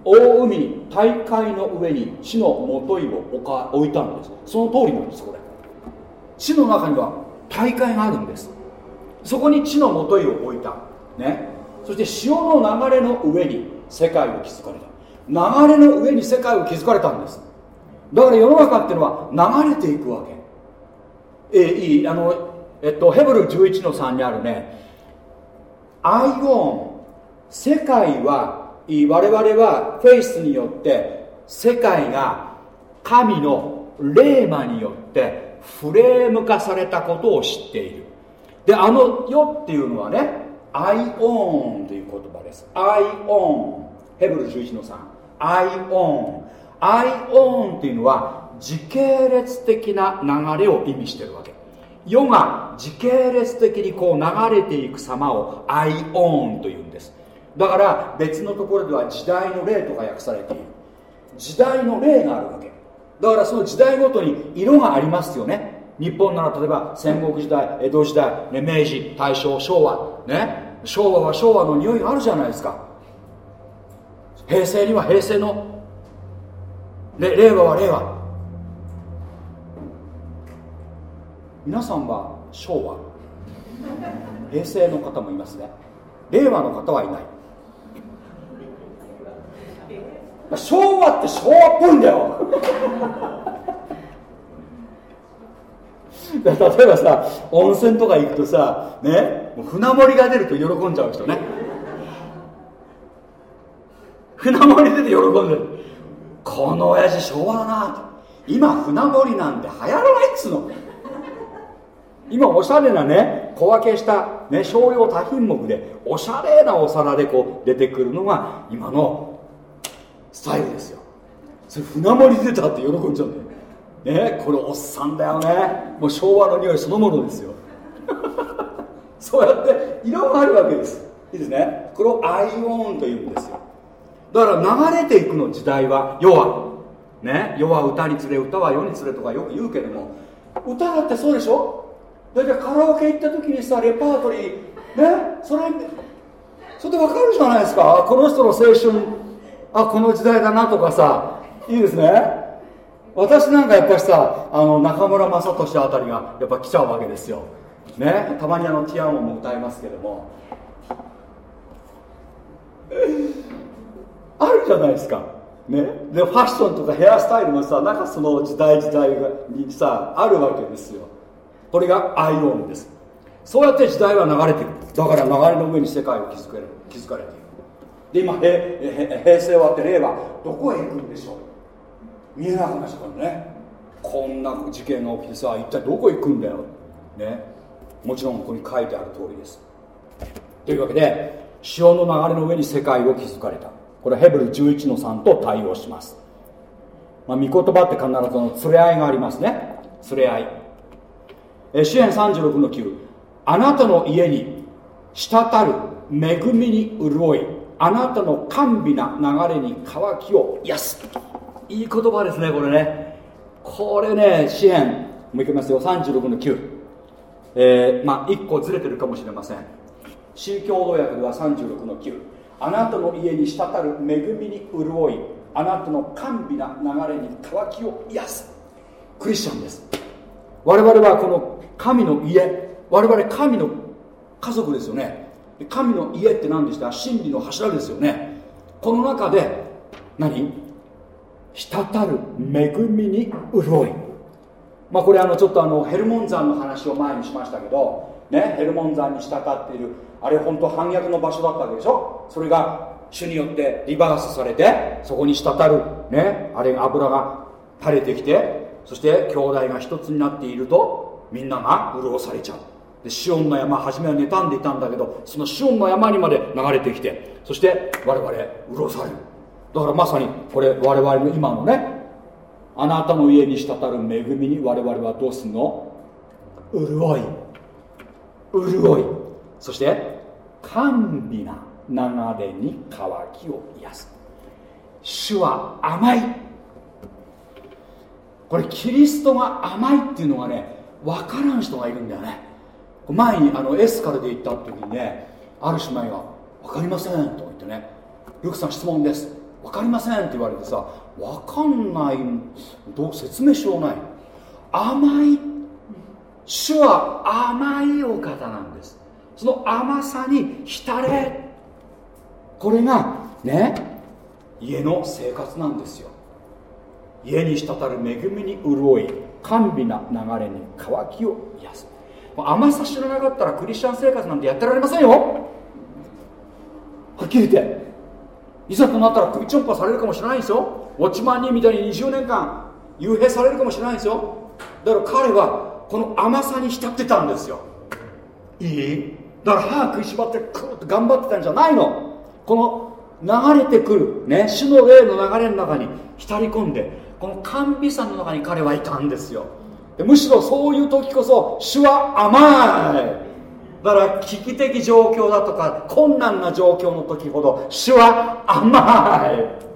大海に大海の上に地のもといを置か置いたんです。その通りなんですこれ。地の中には大海があるんです。そこに地のもといを置いた。ね。そして潮の流れの上に世界を築かれた。流れの上に世界を築かれたんです。だから世の中っていうのは流れていくわけ。えいいあのえっとヘブル11の3にあるね。アイオン。世界は我々はフェイスによって世界が神の霊魔によってフレーム化されたことを知っている。であの世っていうのはねαἰών という言葉です。αἰών。ヘブル11の3 αἰών。αἰών っていうのは時系列的な流れを意味してるわけ。世が時系列的にこう流れていく様をαἰών というんです。だから別のところでは時代の霊とか訳されている。時代の霊があるわけ。だからその時代ごとに色がありますよね。日本なら例えば戦国時代江戸時代、明治大正昭和ね。昭和は昭和の匂いがあるじゃないですか。平成には平成の。令和は令和。皆さんは昭和。平成の方もいますね。令和の方はいない。昭和って昭和っぽいんだよ。例えばさ温泉とか行くとさね船盛りが出ると喜んじゃう人ね。船盛り出て喜んでる。この親父昭和だなと。今船盛りなんて流行らないっつうの。今おしゃれなね小分けしたね少量多品目でおしゃれなお皿でこう出てくるのが今のスタイルですよ。それ船盛り出たって喜んじゃうんだよ。ねこれおっさんだよね。もう昭和の匂いそのものですよ。そうやって色があるわけです。いいですね。これをアイオンというんですよ。だから流れていくの時代は世は。ね世は歌につれ歌は世につれとかよく言うけども歌だってそうでしょ？だってカラオケ行った時にさレパートリーねそれそれで分かるじゃないですか。この人の青春あこの時代だなとかさいいですね。私なんかやっぱりさあの中村雅俊あたりがやっぱ来ちゃうわけですよ。ね。たまにあのティアモンも歌いますけども。あるじゃないですか。ね、でファッションとかヘアスタイルもさなんかその時代時代にさあるわけですよ。これがアイオンです。そうやって時代は流れている。だから流れの上に世界を築ける。築かれているで今平平成終わって令和どこへ行くんでしょう見えなくなっちゃったねこんな事件が起きてさ一体どこ行くんだよねもちろんここに書いてある通りですというわけで潮の流れの上に世界を築かれたこれヘブル11の3と対応します、まあ、御言葉って必ずの連れ合いがありますね連れ合いえ支援36の9あなたの家に滴る恵みに潤いあなたの甘美な流れに乾きを癒す。いい言葉ですねこれね。これね支援もういきますよ。36の9えー、まあ1個ずれてるかもしれません。新共同訳では36の9あなたの家に滴る恵みに潤い。あなたの甘美な流れに渇きを癒す。クリスチャンです。我々はこの神の家。我々神の家族ですよね。神の家って何でした？真理の柱ですよね。この中で何？滴る恵みに潤い。まあこれあのちょっとあのヘルモン山の話を前にしましたけどねヘルモン山に滴っているあれ本当反逆の場所だったわけでしょ？それが主によってリバースされてそこに滴る。ねあれ油が垂れてきてそして兄弟が一つになっているとみんなが潤されちゃう。でシオンの山初めは妬んでいたんだけどそのシオンの山にまで流れてきてそして我々潤される。だからまさにこれ我々の今のねあなたの家に滴る恵みに我々はどうすんの？潤い。潤い。そして甘美な流れに渇きを癒す。主は甘い。これキリストが甘いっていうのがね分からん人がいるんだよね。前にあのエスカルで行った時にねある姉妹が「分かりません」と言ってね「ルクさん質問です分かりません」って言われてさ分かんないどう説明しようない甘い主は甘いお方なんです。その甘さに浸れ。これがね家の生活なんですよ。家に滴る恵みに潤い甘美な流れに渇きを癒す。甘さ知らなかったらクリスチャン生活なんてやってられませんよ。はっきり言って。いざとなったら首ちょんぱされるかもしれないんですよ。ウォッチマンにみたいに20年間幽閉されるかもしれないんですよ。だから彼はこの甘さに浸ってたんですよ。いい？だから歯食いしばってクーッと頑張ってたんじゃないの。この流れてくるね主の霊の流れの中に浸り込んでこの甘美さの中に彼はいたんですよ。むしろそういう時こそ主は甘い。だから危機的状況だとか困難な状況の時ほど主は甘い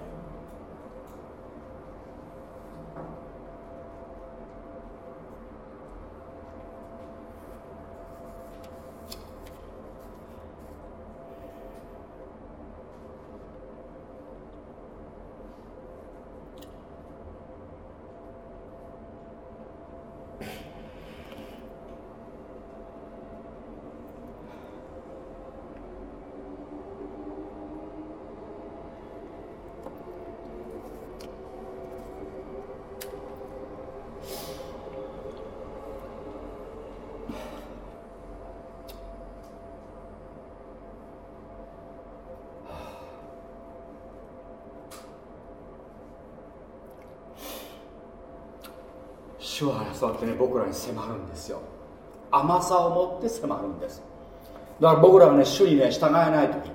主はそうやってね僕らに迫るんですよ。甘さを持って迫るんです。だから僕らがね主にね従えない時。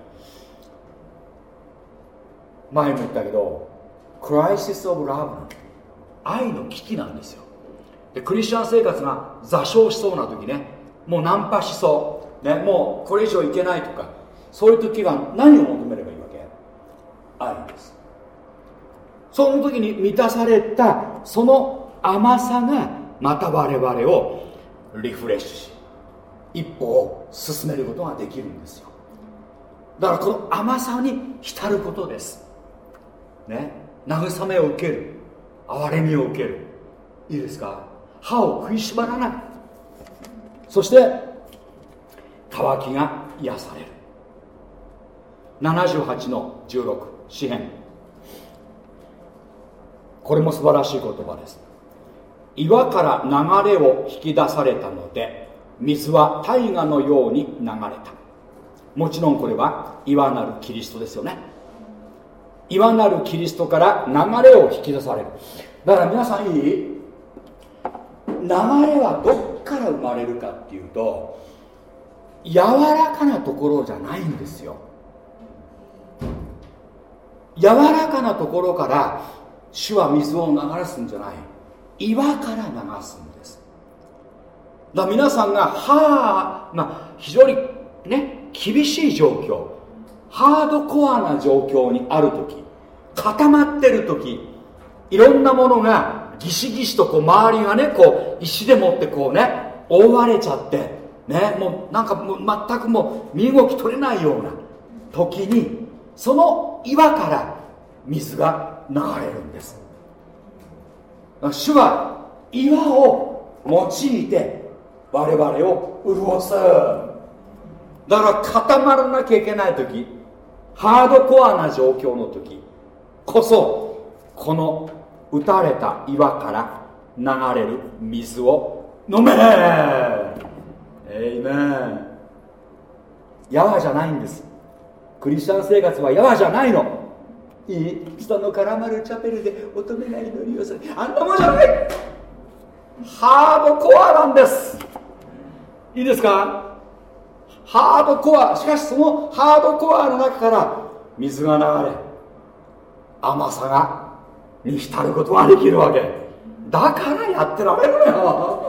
前も言ったけどクライシス・オブ・ラブ愛の危機なんですよ。でクリスチャン生活が座礁しそうな時ねもうナンパしそう、ね、もうこれ以上いけないとかそういう時は何を求めればいいわけ？愛です。その時に満たされたその甘さがまた我々をリフレッシュし一歩を進めることができるんですよ。だからこの甘さに浸ることです。ね？慰めを受ける。憐れみを受ける。いいですか？歯を食いしばらない。そして渇きが癒される。78の16詩編これも素晴らしい言葉です。岩から流れを引き出されたので水は大河のように流れた。もちろんこれは岩なるキリストですよね。岩なるキリストから流れを引き出される。だから皆さんいい流れはどっから生まれるかっていうと柔らかなところじゃないんですよ。柔らかなところから主は水を流すんじゃない。岩から流すんです。だから皆さんがはあ、まあ、非常にね厳しい状況ハードコアな状況にある時固まってる時いろんなものがギシギシとこう周りがねこう石でもってこうね覆われちゃってねもうなんかもう全くもう身動き取れないような時にその岩から水が流れるんです。主は岩を用いて我々を潤す。だから固まらなきゃいけない時ハードコアな状況の時こそこの打たれた岩から流れる水を飲め。えいめんやわじゃないんです。クリスチャン生活はやわじゃないの。いい。人の絡まるチャペルで乙女が祈りをするあんなもんじゃない。ハードコアなんです。いいですか？ハードコア。しかしそのハードコアの中から水が流れ甘さがに浸ることができるわけ。だからやってられるのよ。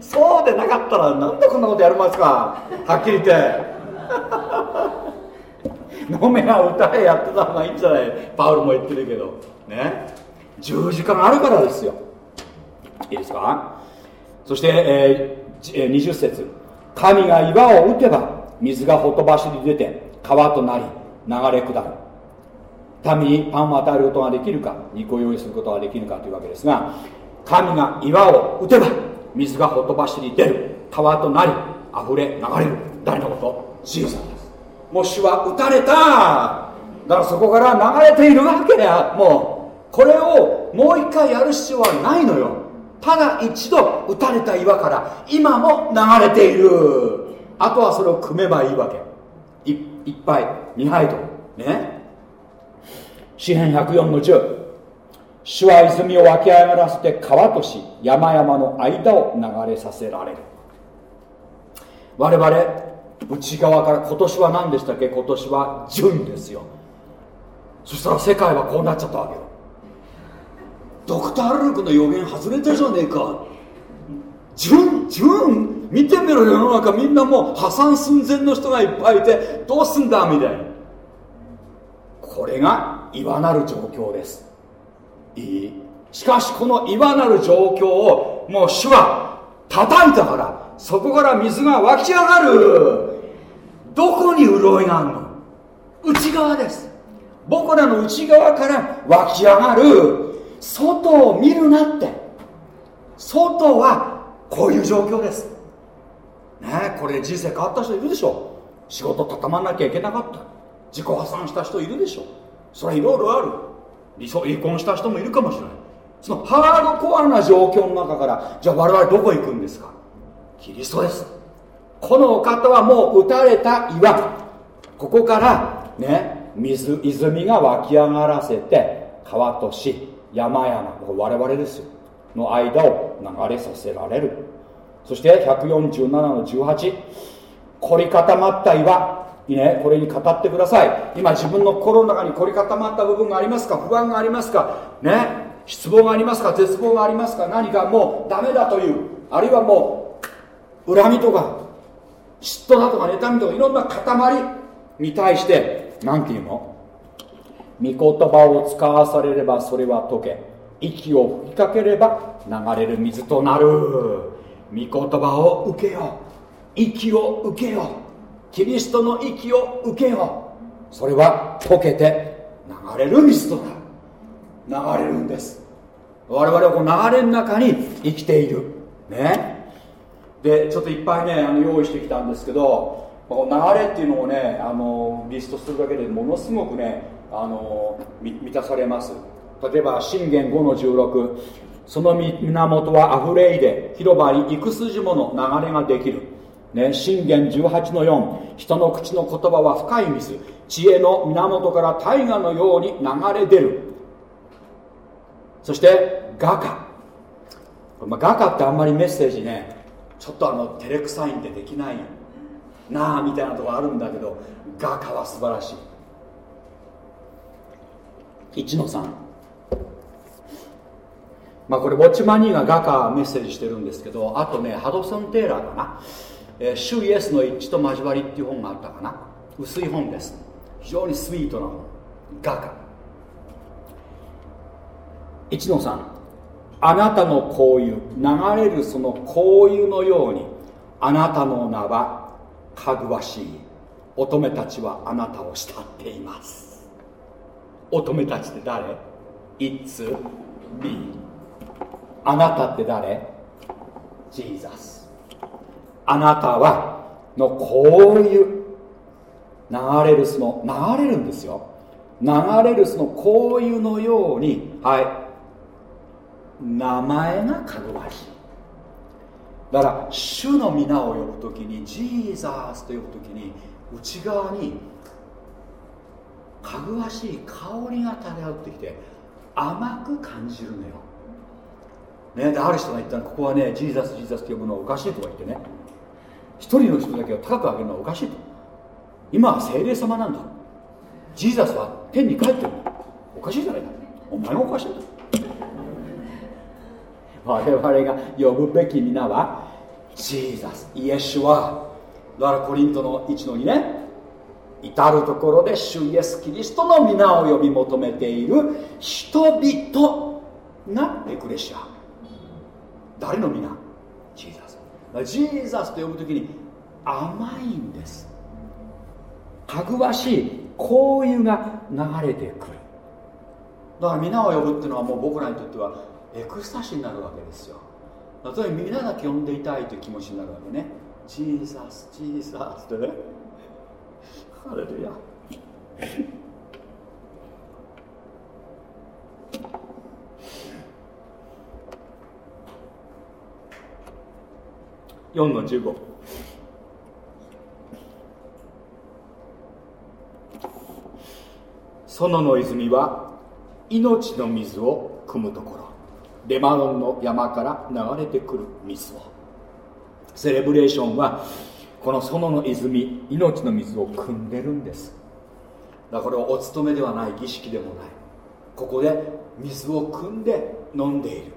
そうでなかったらなんでこんなことやりますか？はっきり言って。飲めが歌えやってた方がいいんじゃない？パウルも言ってるけど。ね？十字架があるからですよ。いいですか？そして、えー、20節。神が岩を打てば水がほとばしり出て川となり流れ下る。民にパンを与えることができるか肉を用意することができるかというわけですが神が岩を打てば水がほとばしり出る。川となり溢れ流れる。誰のこと？ジーザもう主は打たれた。だからそこから流れているわけやもうこれをもう一回やる必要はないのよ。ただ一度打たれた岩から今も流れている。あとはそれを組めばいいわけ。いいっぱい。2杯と。ね。詩篇104の10主は泉を湧き上がらせて川とし山々の間を流れさせられる。我々内側から今年は何でしたっけ？今年は純ですよ。そしたら世界はこうなっちゃったわけよ。ドクター・ルークの予言外れたじゃねえか。純純見てみろ世の中みんなもう破産寸前の人がいっぱいいてどうすんだみたいな。これが岩なる状況です。いい。しかしこの岩なる状況をもう主は叩いたからそこから水が湧き上がる。どこに潤いがあるの？内側です。僕らの内側から湧き上がる。外を見るなって。外はこういう状況です。ねこれ人生変わった人いるでしょ？仕事畳まなきゃいけなかった。自己破産した人いるでしょ？それはいろいろある。離婚した人もいるかもしれない。そのハードコアな状況の中からじゃあ我々どこ行くんですか？キリストです。このお方はもう打たれた岩。ここからね水泉が湧き上がらせて川とし山々我々ですよ。の間を流れさせられる。そして147の18凝り固まった岩。いいねこれに語ってください。今自分の心の中に凝り固まった部分がありますか？不安がありますか？ね失望がありますか？絶望がありますか？何かもうダメだという。あるいはもう恨みとか嫉妬だとか妬みとかいろんな塊に対して何て言うの？御言葉を使わされればそれは解け息を吹きかければ流れる水となる。御言葉を受けよ息を受けよキリストの息を受けよそれは溶けて流れる水となる。流れるんです。我々はこの流れの中に生きている。ね？でちょっといっぱいねあの用意してきたんですけどこの流れっていうのをねあのリストするだけでものすごくねあの満たされます。例えば信玄5の16その源は溢れいで広場に幾筋もの流れができる。ね、信玄18の4人の口の言葉は深い水知恵の源から大河のように流れ出る。そして画家、まあ、画家ってあんまりメッセージねちょっとあの照れくさいんでできないなあみたいなとこあるんだけど画家は素晴らしい。1の3まあこれウォッチマニーが画家メッセージしてるんですけどあとねハドソン・テイラーかな。えー、主イエスの一致と交わりっていう本があったかな。薄い本です。非常にスイートな本画家。1の3あなたの交友流れるその交友のようにあなたの名はかぐわしい。乙女たちはあなたを慕っています。乙女たちって誰 ?It's me あなたって誰？ジーザスあなたはのこういう流れるその流れるんですよ。流れるそのこういうのようにはい。名前がかぐわしいだから主の皆を呼ぶ時にジーザースと呼ぶ時に内側にかぐわしい香りが漂ってきて甘く感じるのよ、ね、である人が言ったらここはねジーザスジーザスと呼ぶのはおかしいとか言ってね一人の人だけを高く上げるのはおかしいと今は精霊様なんだジーザスは天に帰ってるおかしいじゃないかお前もおかしい我々が呼ぶべき御名はジーザスイエシュアだからコリントの一のにね至る所で主イエス・キリストの御名を呼び求めている人々がエクレシア。誰の御名？ジーザスジーザスと呼ぶ時に甘いんです。かぐわしい香油が流れてくる。だから御名を呼ぶっていうのはもう僕らにとってはエクスタシーになるわけですよ。例えば御名だけ呼んでいたいという気持ちになるわけね。ジーザスジーザスってね。ハレルヤ。4の15園の泉は命の水を汲むところ。レマノンの山から流れてくる水。をセレブレーションはこの園の泉命の水を汲んでるんです。だからこれはお勤めではない儀式でもない。ここで水を汲んで飲んでいる。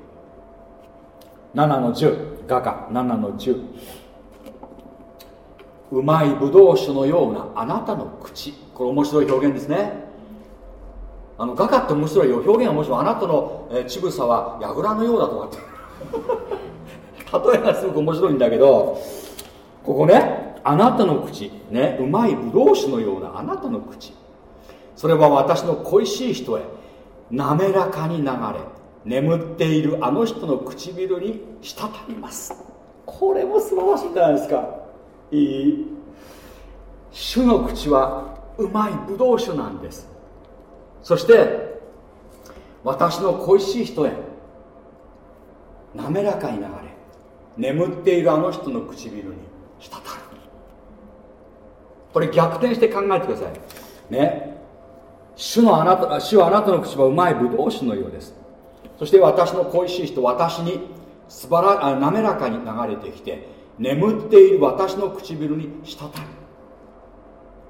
7の10画家7の10うまいブドウ酒のようなあなたの口。これ面白い表現ですね。あの画家って面白いよ。表現は面白い。あなたの、え乳房は櫓のようだとかって。例えがすごく面白いんだけどここねあなたの口ねうまいブドウ酒のようなあなたの口。それは私の恋しい人へ滑らかに流れ眠っているあの人の唇に滴ります。これも素晴らしいんじゃないですか。いい。主の口はうまいブドウ酒なんです。そして私の恋しい人へ滑らかに流れ眠っているあの人の唇に滴る。これ逆転して考えてください。ね。主のあなた主はあなたの口はうまいブドウ酒のようです。そして私の恋しい人私に素晴らあ滑らかに流れてきて眠っている私の唇に滴る。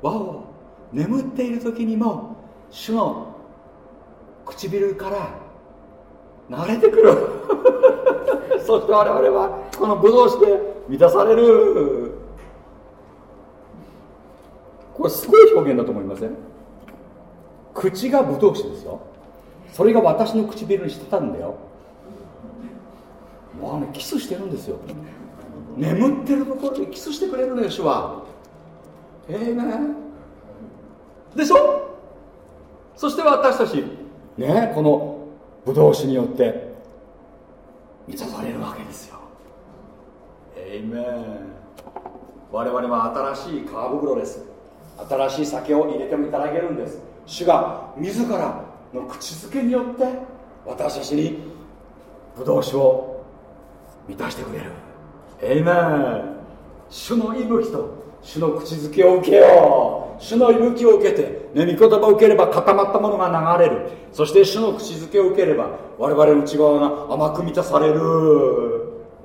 わお。眠っている時にも主の唇から流れてくる。そして我々はこの武道酒で満たされる。これすごい表現だと思いません？口が武道酒ですよ。それが私の唇にしてたんだよ。もうねキスしてるんですよ。眠ってるところでキスしてくれるのよ主は。ええー、ねでしょ？そして私たちねこのブドウ酒によって満たされるわけですよ。えいめん我々は新しい皮袋です。新しい酒を入れてもいただけるんです。主が自らの口づけによって私たちにブドウ酒を満たしてくれる。エイメン主の息吹と主の口づけを受けよう。主の息吹を受けて、ね、御言葉を受ければ固まったものが流れる。そして主の口づけを受ければ我々の内側が甘く満たされる。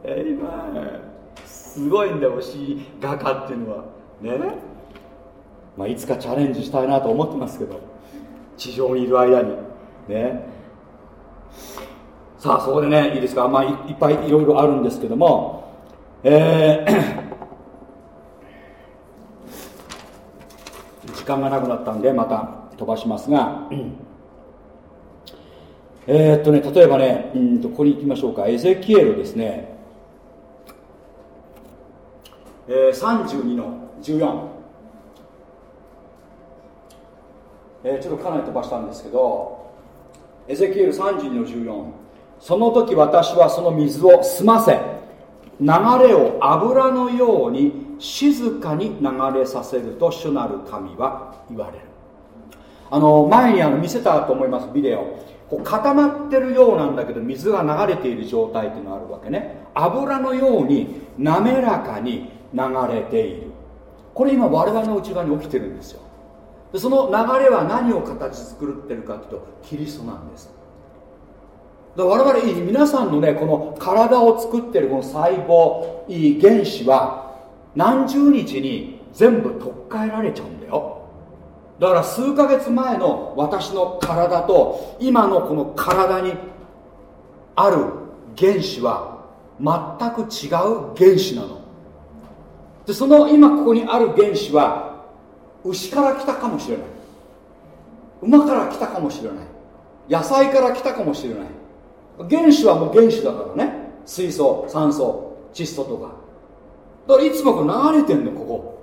エイメンすごいんだよし画家っていうのは。ね。まあいつかチャレンジしたいなと思ってますけど。地上にいる間に。ね。さあそこでねいいですか。まあいっぱいいろいろあるんですけども。えー時間がなくなったんでまた飛ばしますが、えー、っとね例えばねうんとここに行きましょうか。エゼキエルですね、えー、32の14、えー、ちょっとかなり飛ばしたんですけどエゼキエル32の14その時私はその水を澄ませ流れを油のように静かに流れさせると主なる神は言われる。あの前にあの見せたと思いますビデオ。こう固まってるようなんだけど水が流れている状態っていうのがあるわけね。油のように滑らかに流れている。これ今我々の内側に起きてるんですよ。でその流れは何を形作ってるかというとキリストなんです。だ我々皆さんのねこの体を作ってるこの細胞いい原子は何十日に全部取っ換えられちゃうんだよ。だから数ヶ月前の私の体と今のこの体にある原子は全く違う原子なの。でその今ここにある原子は牛から来たかもしれない。馬から来たかもしれない。野菜から来たかもしれない。原子はもう原子だからね。水素酸素窒素とか。だからいつもこう流れてんのここ。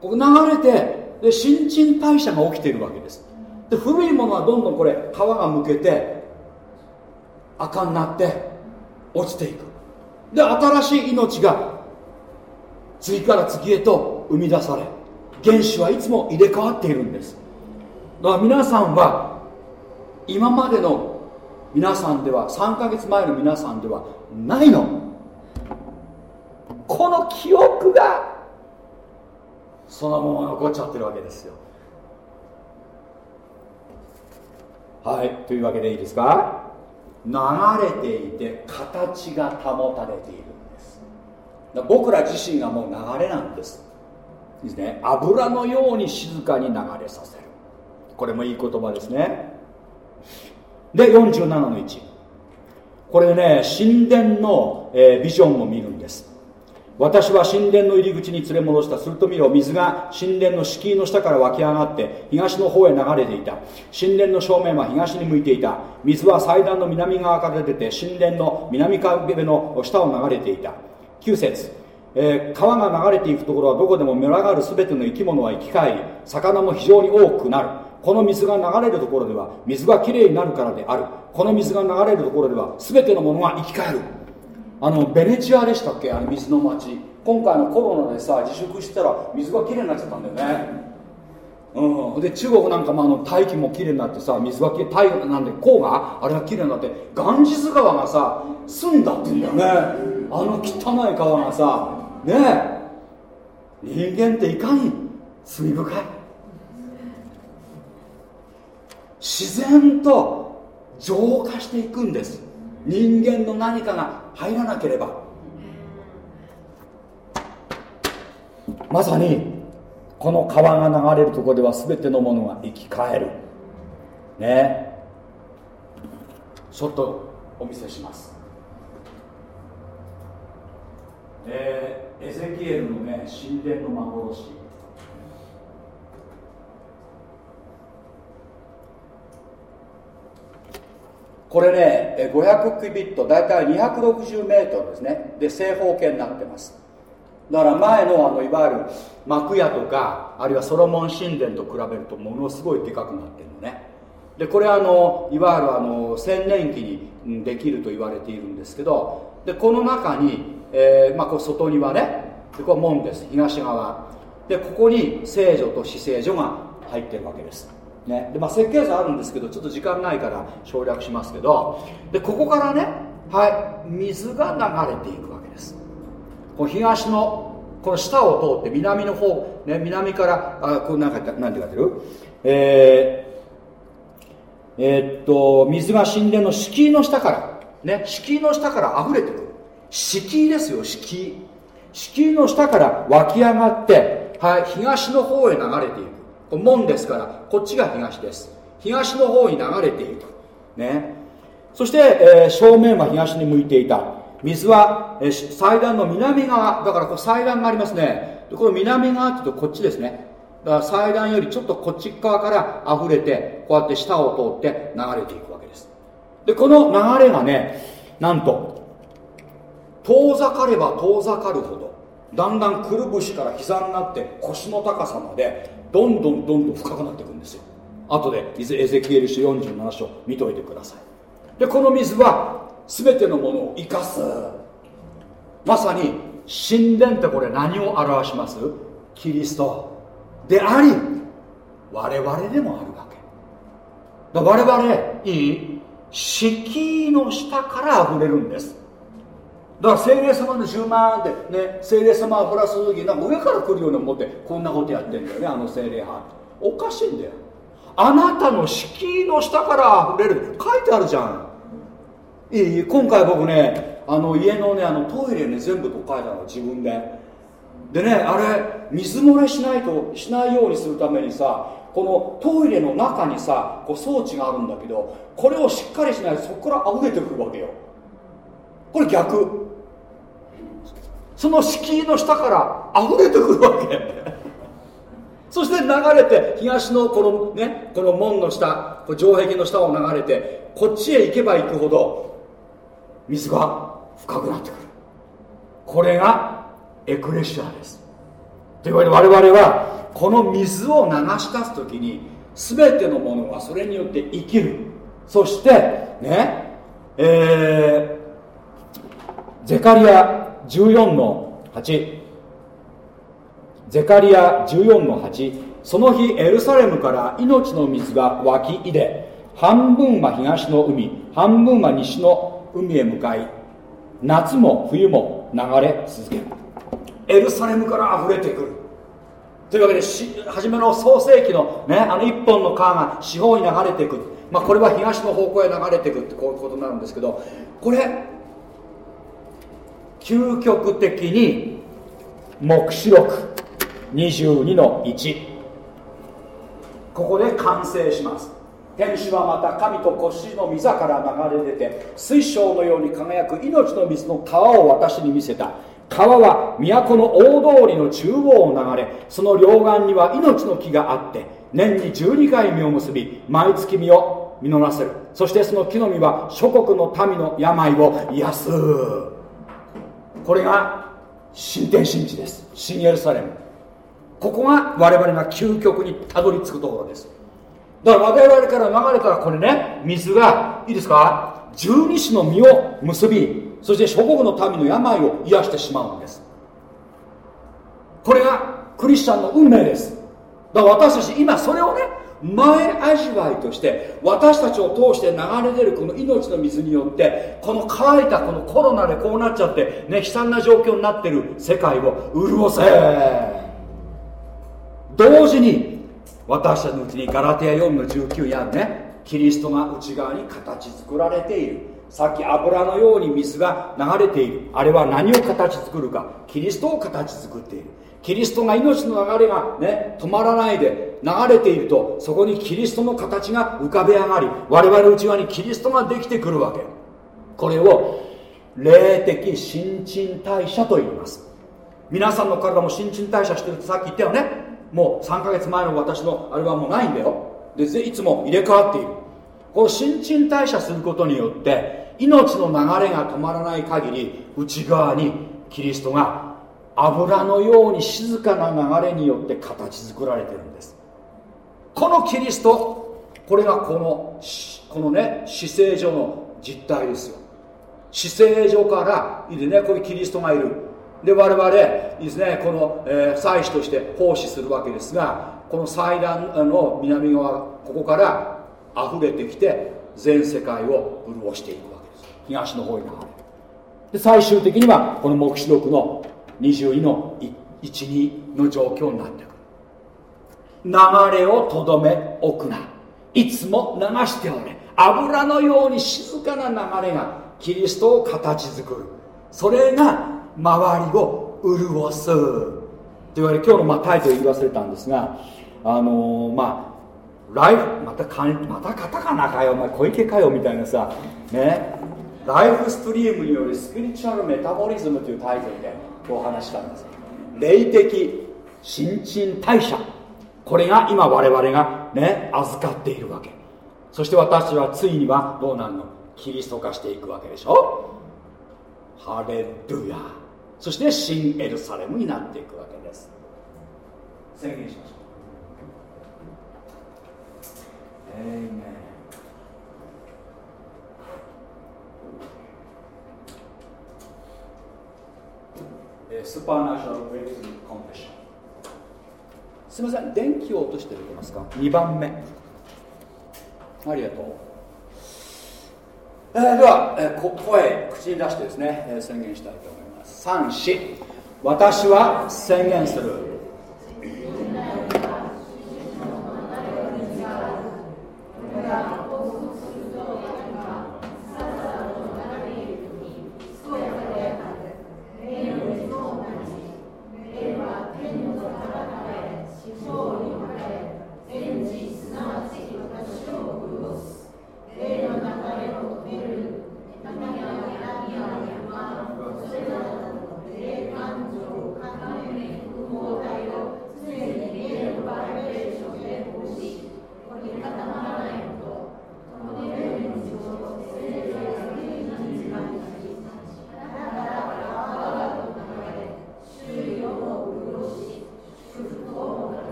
ここ流れてで新陳代謝が起きているわけです。で古いものはどんどんこれ皮がむけて赤になって落ちていく。で新しい命が次から次へと生み出され原子はいつも入れ替わっているんです。だから皆さんは今までの皆さんでは3ヶ月前の皆さんではないの。この記憶がそのまま残っちゃってるわけですよ。はいというわけでいいですか？流れていて形が保たれているんです。僕ら自身がもう流れなんです。ですね。油のように静かに流れさせる。これもいい言葉ですね。で47の1これね神殿の、えー、ビジョンを見るんです。私は神殿の入り口に連れ戻した。すると見ろ水が神殿の敷居の下から湧き上がって東の方へ流れていた。神殿の正面は東に向いていた。水は祭壇の南側から出て神殿の南壁の下を流れていた。9節。えー、川が流れていくところはどこでも群がる全ての生き物は生き返り魚も非常に多くなる。この水が流れるところでは水がきれいになるからである。この水が流れるところでは全てのものが生き返る。あのベネチアでしたっけ？あの水の町。今回のコロナでさ自粛したら水がきれいになっちゃったんだよね。うん、で中国なんかもあの大気もきれいになってさ水がきれい大なんで黄河あれがきれいになってガンジス川がさ澄んだって言うんだよね。あの汚い川がさねえ。人間っていかに罪深い。自然と浄化していくんです。人間の何かが入らなければ。まさにこの川が流れるところでは全てのものが生き返る。ね。ちょっとお見せします。えー、エゼキエルのね神殿の幻。これね500キビット大体260メートルですね。で正方形になってます。だから前のあのいわゆる幕屋とかあるいはソロモン神殿と比べるとものすごいでかくなってるのね。でこれあのいわゆるあの千年期にできると言われているんですけどでこの中に、えーまあ、こう外庭ね。でこれ門です。東側。でここに聖女と死聖女が入ってるわけです。ね。でまあ、設計図あるんですけどちょっと時間ないから省略しますけどでここからねはい水が流れていくわけです。この東のこの下を通って南の方、ね、南からあこうなんかなんて書いてる？えー、えー、っと水が神殿の敷居の下からね敷居の下から溢れてくる。敷居ですよ敷居。敷居の下から湧き上がってはい東の方へ流れていく。門ですからこっちが東です。東の方に流れていく。ね。そして、えー、正面は東に向いていた。水は、えー、祭壇の南側。だからこう祭壇がありますね。でこの南側っていうとこっちですね。だから祭壇よりちょっとこっち側から溢れてこうやって下を通って流れていくわけです。でこの流れがねなんと遠ざかれば遠ざかるほどだんだんくるぶしから膝になって腰の高さまでどんどんどんどん深くなっていくんですよ。後でエゼキエル書47章見といてください。でこの水は全てのものを生かす。まさに神殿ってこれ何を表します？キリスト。であり我々でもあるわけ。だ我々いい敷居の下から溢れるんです。だから精霊様の10万ってね精霊様がプラス時なんか上から来るように思ってこんなことやってんだよねあの精霊派。おかしいんだよ。あなたの敷居の下から溢れる。書いてあるじゃん。いい今回僕ねあの家のねあのトイレね全部と書いたの自分で。でねあれ水漏れしないとしないようにするためにさこのトイレの中にさこう装置があるんだけどこれをしっかりしないとそこから溢れてくるわけよ。これ逆。その敷居の下から溢れてくるわけ。そして流れて東のこのねこの門の下城壁の下を流れてこっちへ行けば行くほど水が深くなってくる。これがエクレシアです。というわけで我々はこの水を流し出す時に全てのものはそれによって生きる。そしてねえー、ゼカリア14の8ゼカリア14の8その日エルサレムから命の水が湧き出で半分は東の海半分は西の海へ向かい夏も冬も流れ続ける。エルサレムから溢れてくる。というわけで初めの創世紀のねあの一本の川が四方に流れてくまあこれは東の方向へ流れてくってこういうことになるんですけどこれ究極的に黙示録22の1ここで完成します。天使はまた神と腰の溝から流れ出て水晶のように輝く命の水の川を私に見せた。川は都の大通りの中央を流れその両岸には命の木があって年に12回実を結び毎月実を実らせる。そしてその木の実は諸国の民の病を癒す。これが新天神地です。新エルサレム。ここが我々が究極にたどり着くところです。だから我々から流れたこれね水がいいですか？十二支の実を結びそして諸国の民の病を癒してしまうんです。これがクリスチャンの運命です。だから私たち今それをね前味わいとして私たちを通して流れ出るこの命の水によってこの乾いたこのコロナでこうなっちゃってね悲惨な状況になってる世界を潤せ。同時に私たちのうちにガラテヤ4の19やねキリストが内側に形作られている。さっき油のように水が流れている。あれは何を形作るか。キリストを形作っている。キリストが命の流れがね止まらないで流れているとそこにキリストの形が浮かべ上がり我々内側にキリストができてくるわけ。これを霊的新陳代謝と言います。皆さんの体も新陳代謝してるってさっき言ったよね。もう3ヶ月前の私のあれはもうないんだよ。でいつも入れ替わっている。この新陳代謝することによって命の流れが止まらない限り内側にキリストが油のように静かな流れによって形作られてるんです。このキリストこれがこのこのね死聖所の実態ですよ。死聖所からいいねこれキリストがいる。で我々ですねこの、えー、祭司として奉仕するわけですがこの祭壇の南側ここから溢れてきて全世界を潤していくわけです。東の方に流れ。で最終的にはこの黙示録の22の12の状況になってくる。流れをとどめ置くな。いつも流しておれ油のように静かな流れがキリストを形作る。それが周りを潤す。というわけで今日のまあタイトル言い忘れたんですがあのー、まあライフまたかまたカタカナかよお前小池かよみたいなさね。ライフストリームによるスピリチュアルメタボリズムというタイトルで。お話したんです。霊的新陳代謝。これが今我々がね預かっているわけ。そして私はついにはどうなるの？キリスト化していくわけでしょ？ハレルヤ。そして新エルサレムになっていくわけです。宣言しましょうエイメンスーパーナショナルブレイクスコンフェッションすみません。電気を落としてるけますか？2番目。ありがとう、えー、では、えー、声口に出してですね、えー、宣言したいと思います。3四。私は宣言する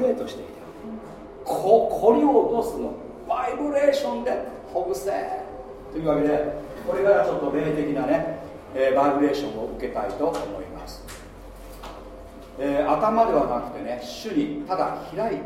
イブレートしていたここりを落とすのバイブレーションでほぐせ。というわけでこれからちょっと霊的なね、えー、バイブレーションを受けたいと思います、えー、頭ではなくてね主にただ開い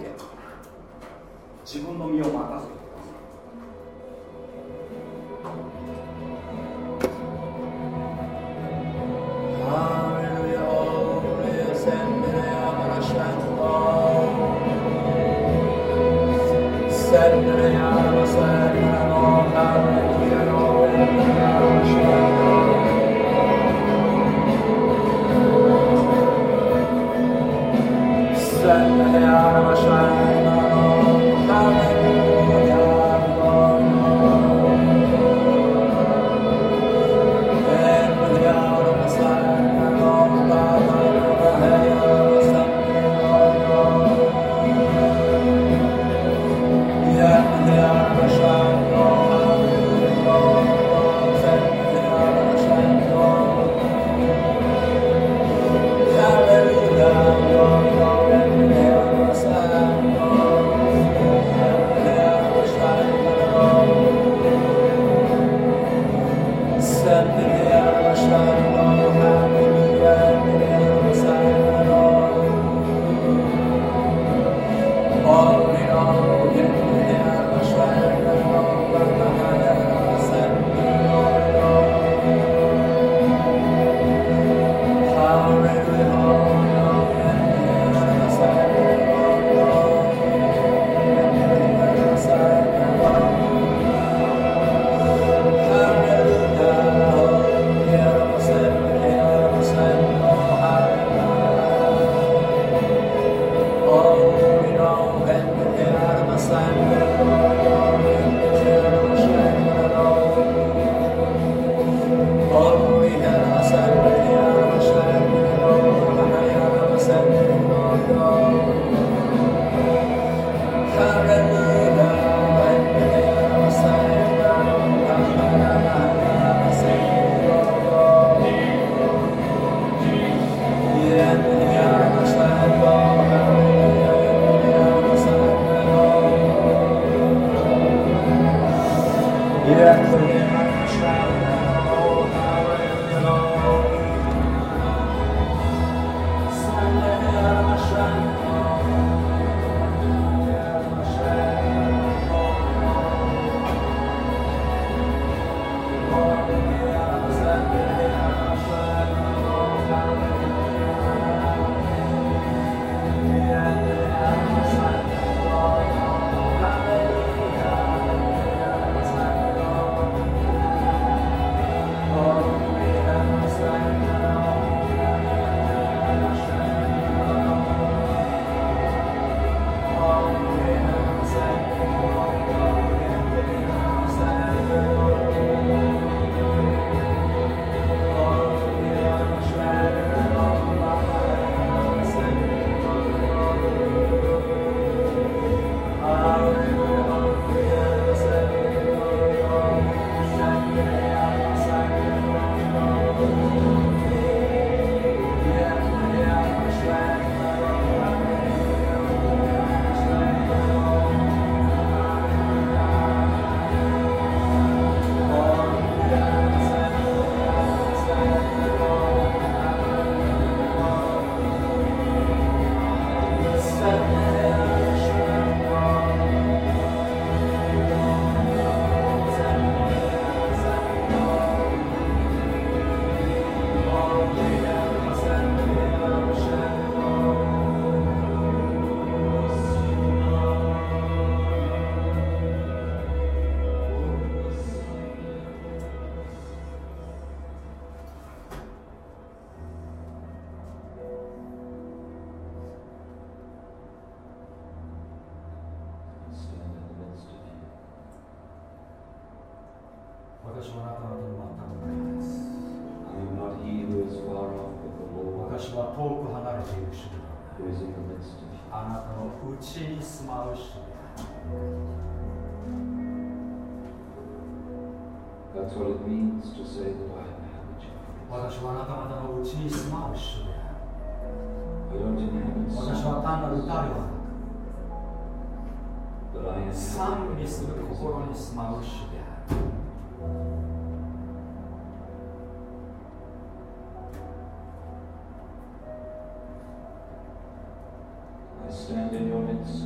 賛美する心に住まう主である。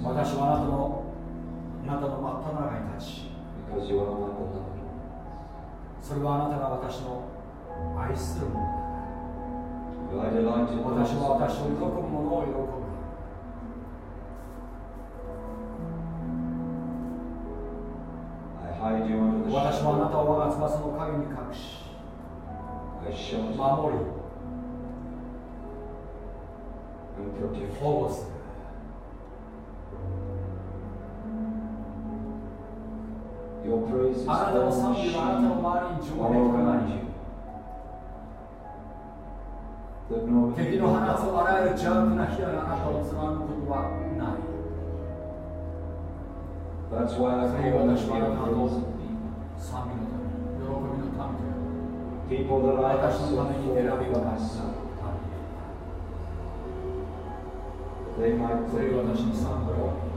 私はあなたのあなたの真った中に立ち。それはあなたが私の愛するものだから。私は私を喜ぶものを喜ぶ。私はあなたを我が翼の影に隠し守り保護する。あなたの賛美はあなたの周りに上脈となり敵の放つあらゆる邪悪な火があなたをつまむことはない。That's why I 賛美のため喜びのためで私のために選び渡した。それが私の賛美。を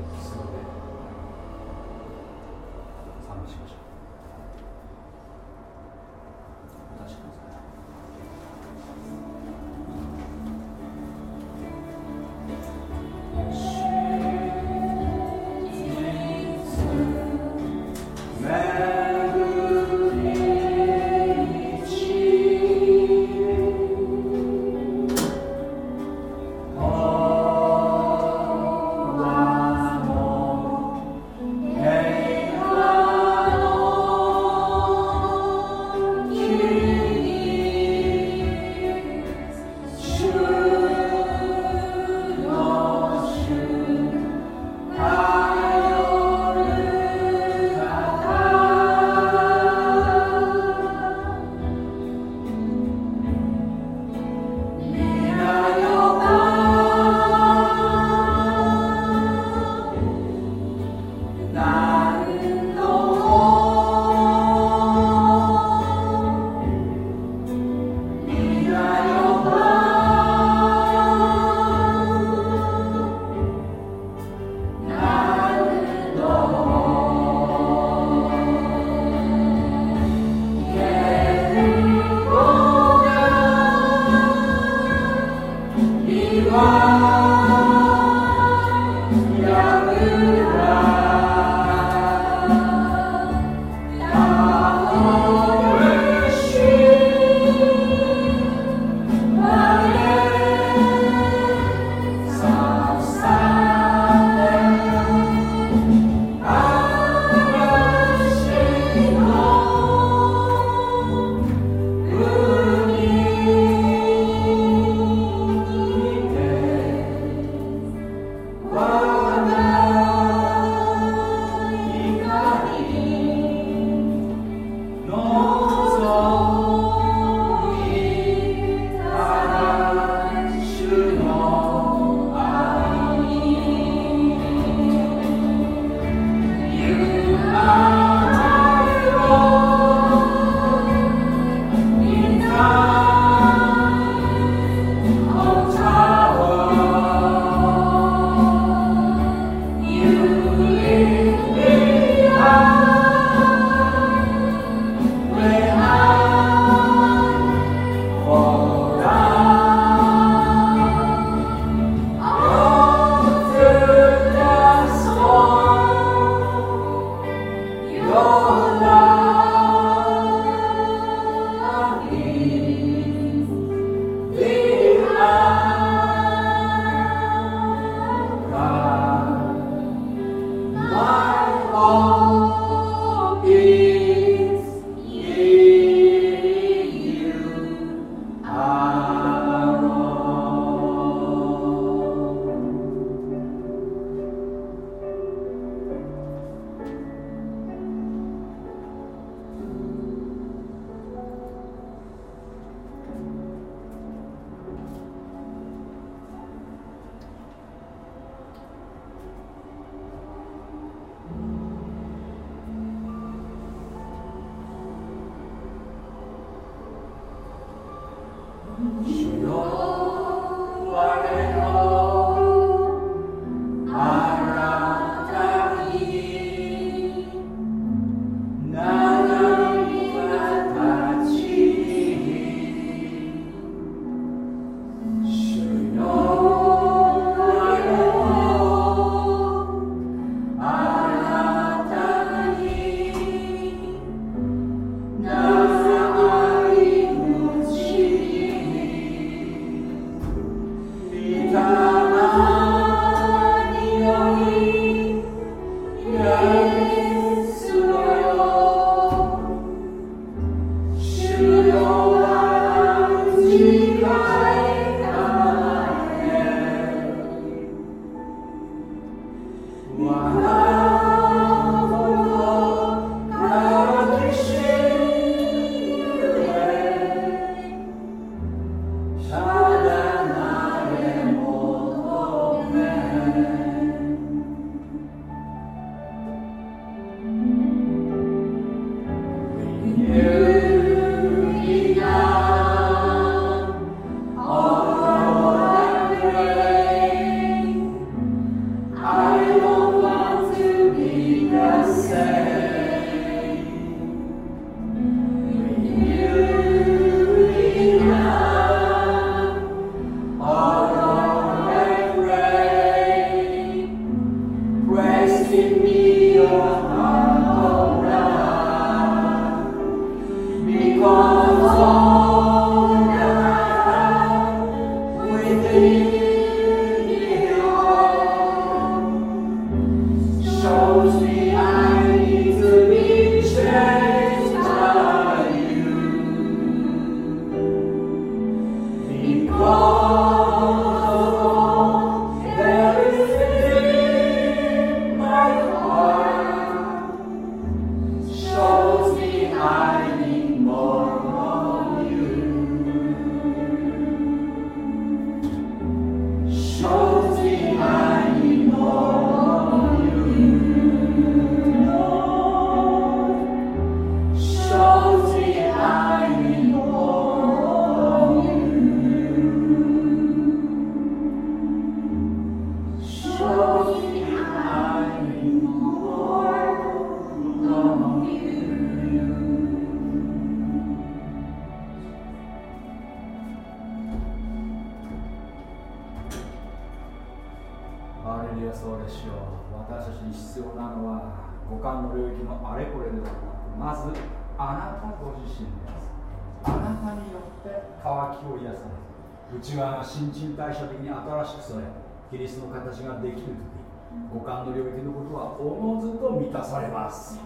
おのずと満たされます。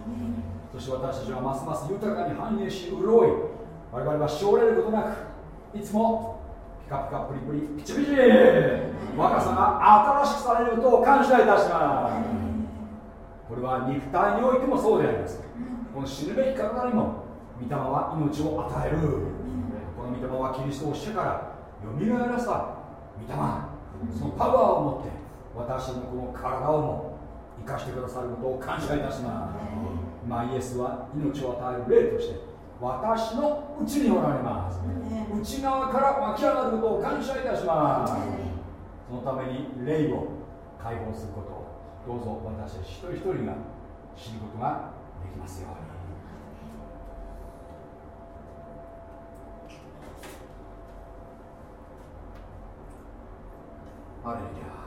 そして私たちはますます豊かに繁栄し潤い我々は奨れることなくいつもピカピカプリプリピチピチ若さが新しくされることを感謝いたします。これは肉体においてもそうであります。この死ぬべき体にも御霊は命を与える。この御霊はキリストをしてからよみがえらせた御霊。そのパワーを持って私のこの体をも生かしてくださることを感謝いたします。まあイエスは命を与える霊として私のうちにおられます。内側から湧き上がることを感謝いたします。そのために霊を解放することをどうぞ私一人一人が知ることができますように。ハレルヤ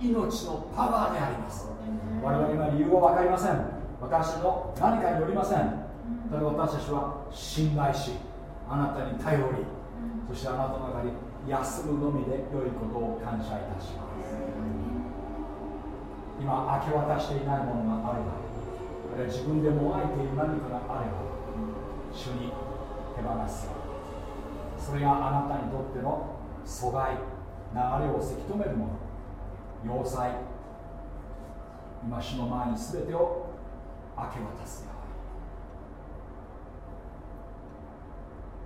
命のパワーであります。我々は理由は分かりません。私の何かによりません。ただ私たちは信頼しあなたに頼りそしてあなたの中に休むのみで良いことを感謝いたします。今明け渡していないものがある自分でもがいている何かがあれば主に手放す。それがあなたにとっての阻害流れをせき止めるもの要塞。今主の前に全てを明け渡すよ。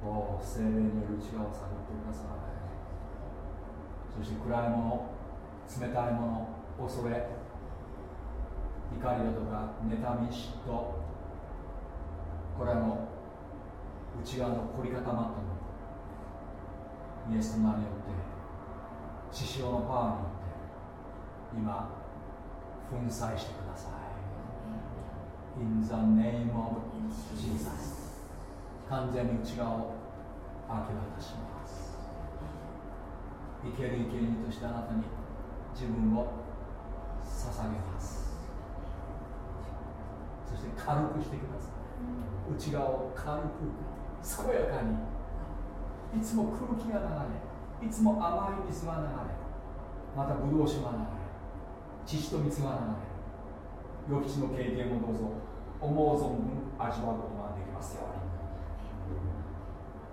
うにお精霊による内側を探ってください。そして暗いもの冷たいもの恐れ怒りだとか妬み嫉妬。これらの内側の凝り固まったもの。イエスの名によって血潮のパワーによって今粉砕してください。In the name of Jesus. 完全に内側を明け渡します。生ける生贄としてあなたに自分を捧げますして軽くしてください。内側を軽く健やかに。いつも空気が流れい。つも甘い水が流れまたブドウ酒が流れ父と水が流れ予期地の経験をどうぞ。思う存分味わうことができますよ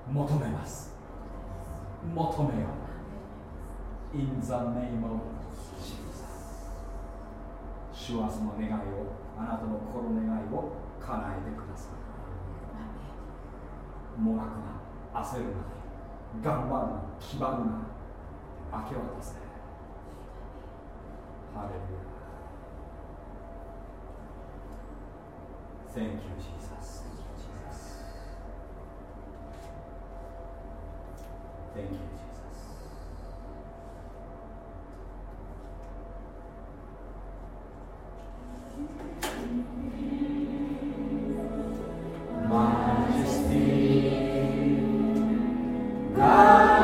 うに。求めます。求めよう In the name of Jesus 主はその願いを。あなたの心願いを叶えてくださいもがくな焦るな頑張るな決まるな明け渡せハレルヤ Thank you, Jesus. Thank you, Jesus. Majesty, God.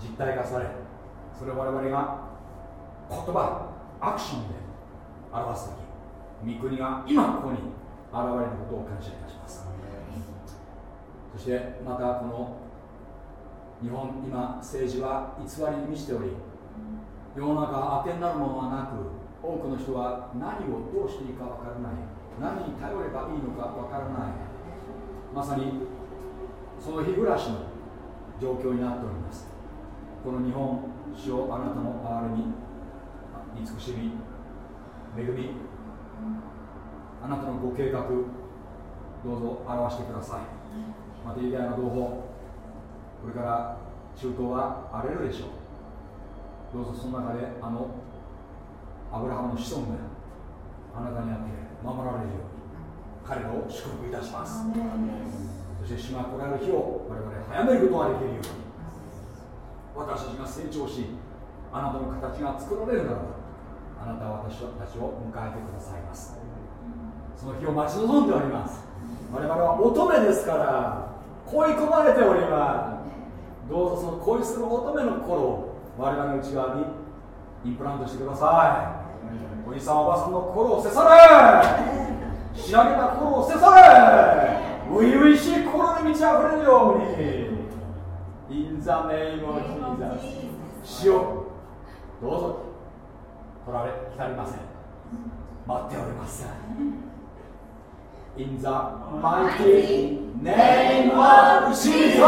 実体化されそれを我々が言葉アクションで表す時御国が今ここに現れることを感謝いたします。そしてまたこの日本今政治は偽りに満ちており世の中当てになるものはなく多くの人は何をどうしていいかわからない何に頼ればいいのかわからない。まさにその日暮らしの状況になっております。この日本主をあなたの憐れみ慈しみ恵み。あなたのご計画どうぞ表してください。またユダヤの同胞これから中東は荒れるでしょう。どうぞその中であのアブラハムの子孫があなたにあって守られるように彼らを祝福いたします。そして主が来られる日を我々早めることができるように私たちが成長しあなたの形が作られるならばあなたは私たちを迎えてくださいます。その日を待ち望んでおります。我々は乙女ですから恋込まれております。どうぞその恋する乙女の心を我々の内側にインプラントしてください。おじさんおばさんの心をせされ仕上げた心をせされ初々しい心に満ち溢れるように In the name of 主よどうぞ。取られ浸りません。待っております。In the mighty name of Jesus!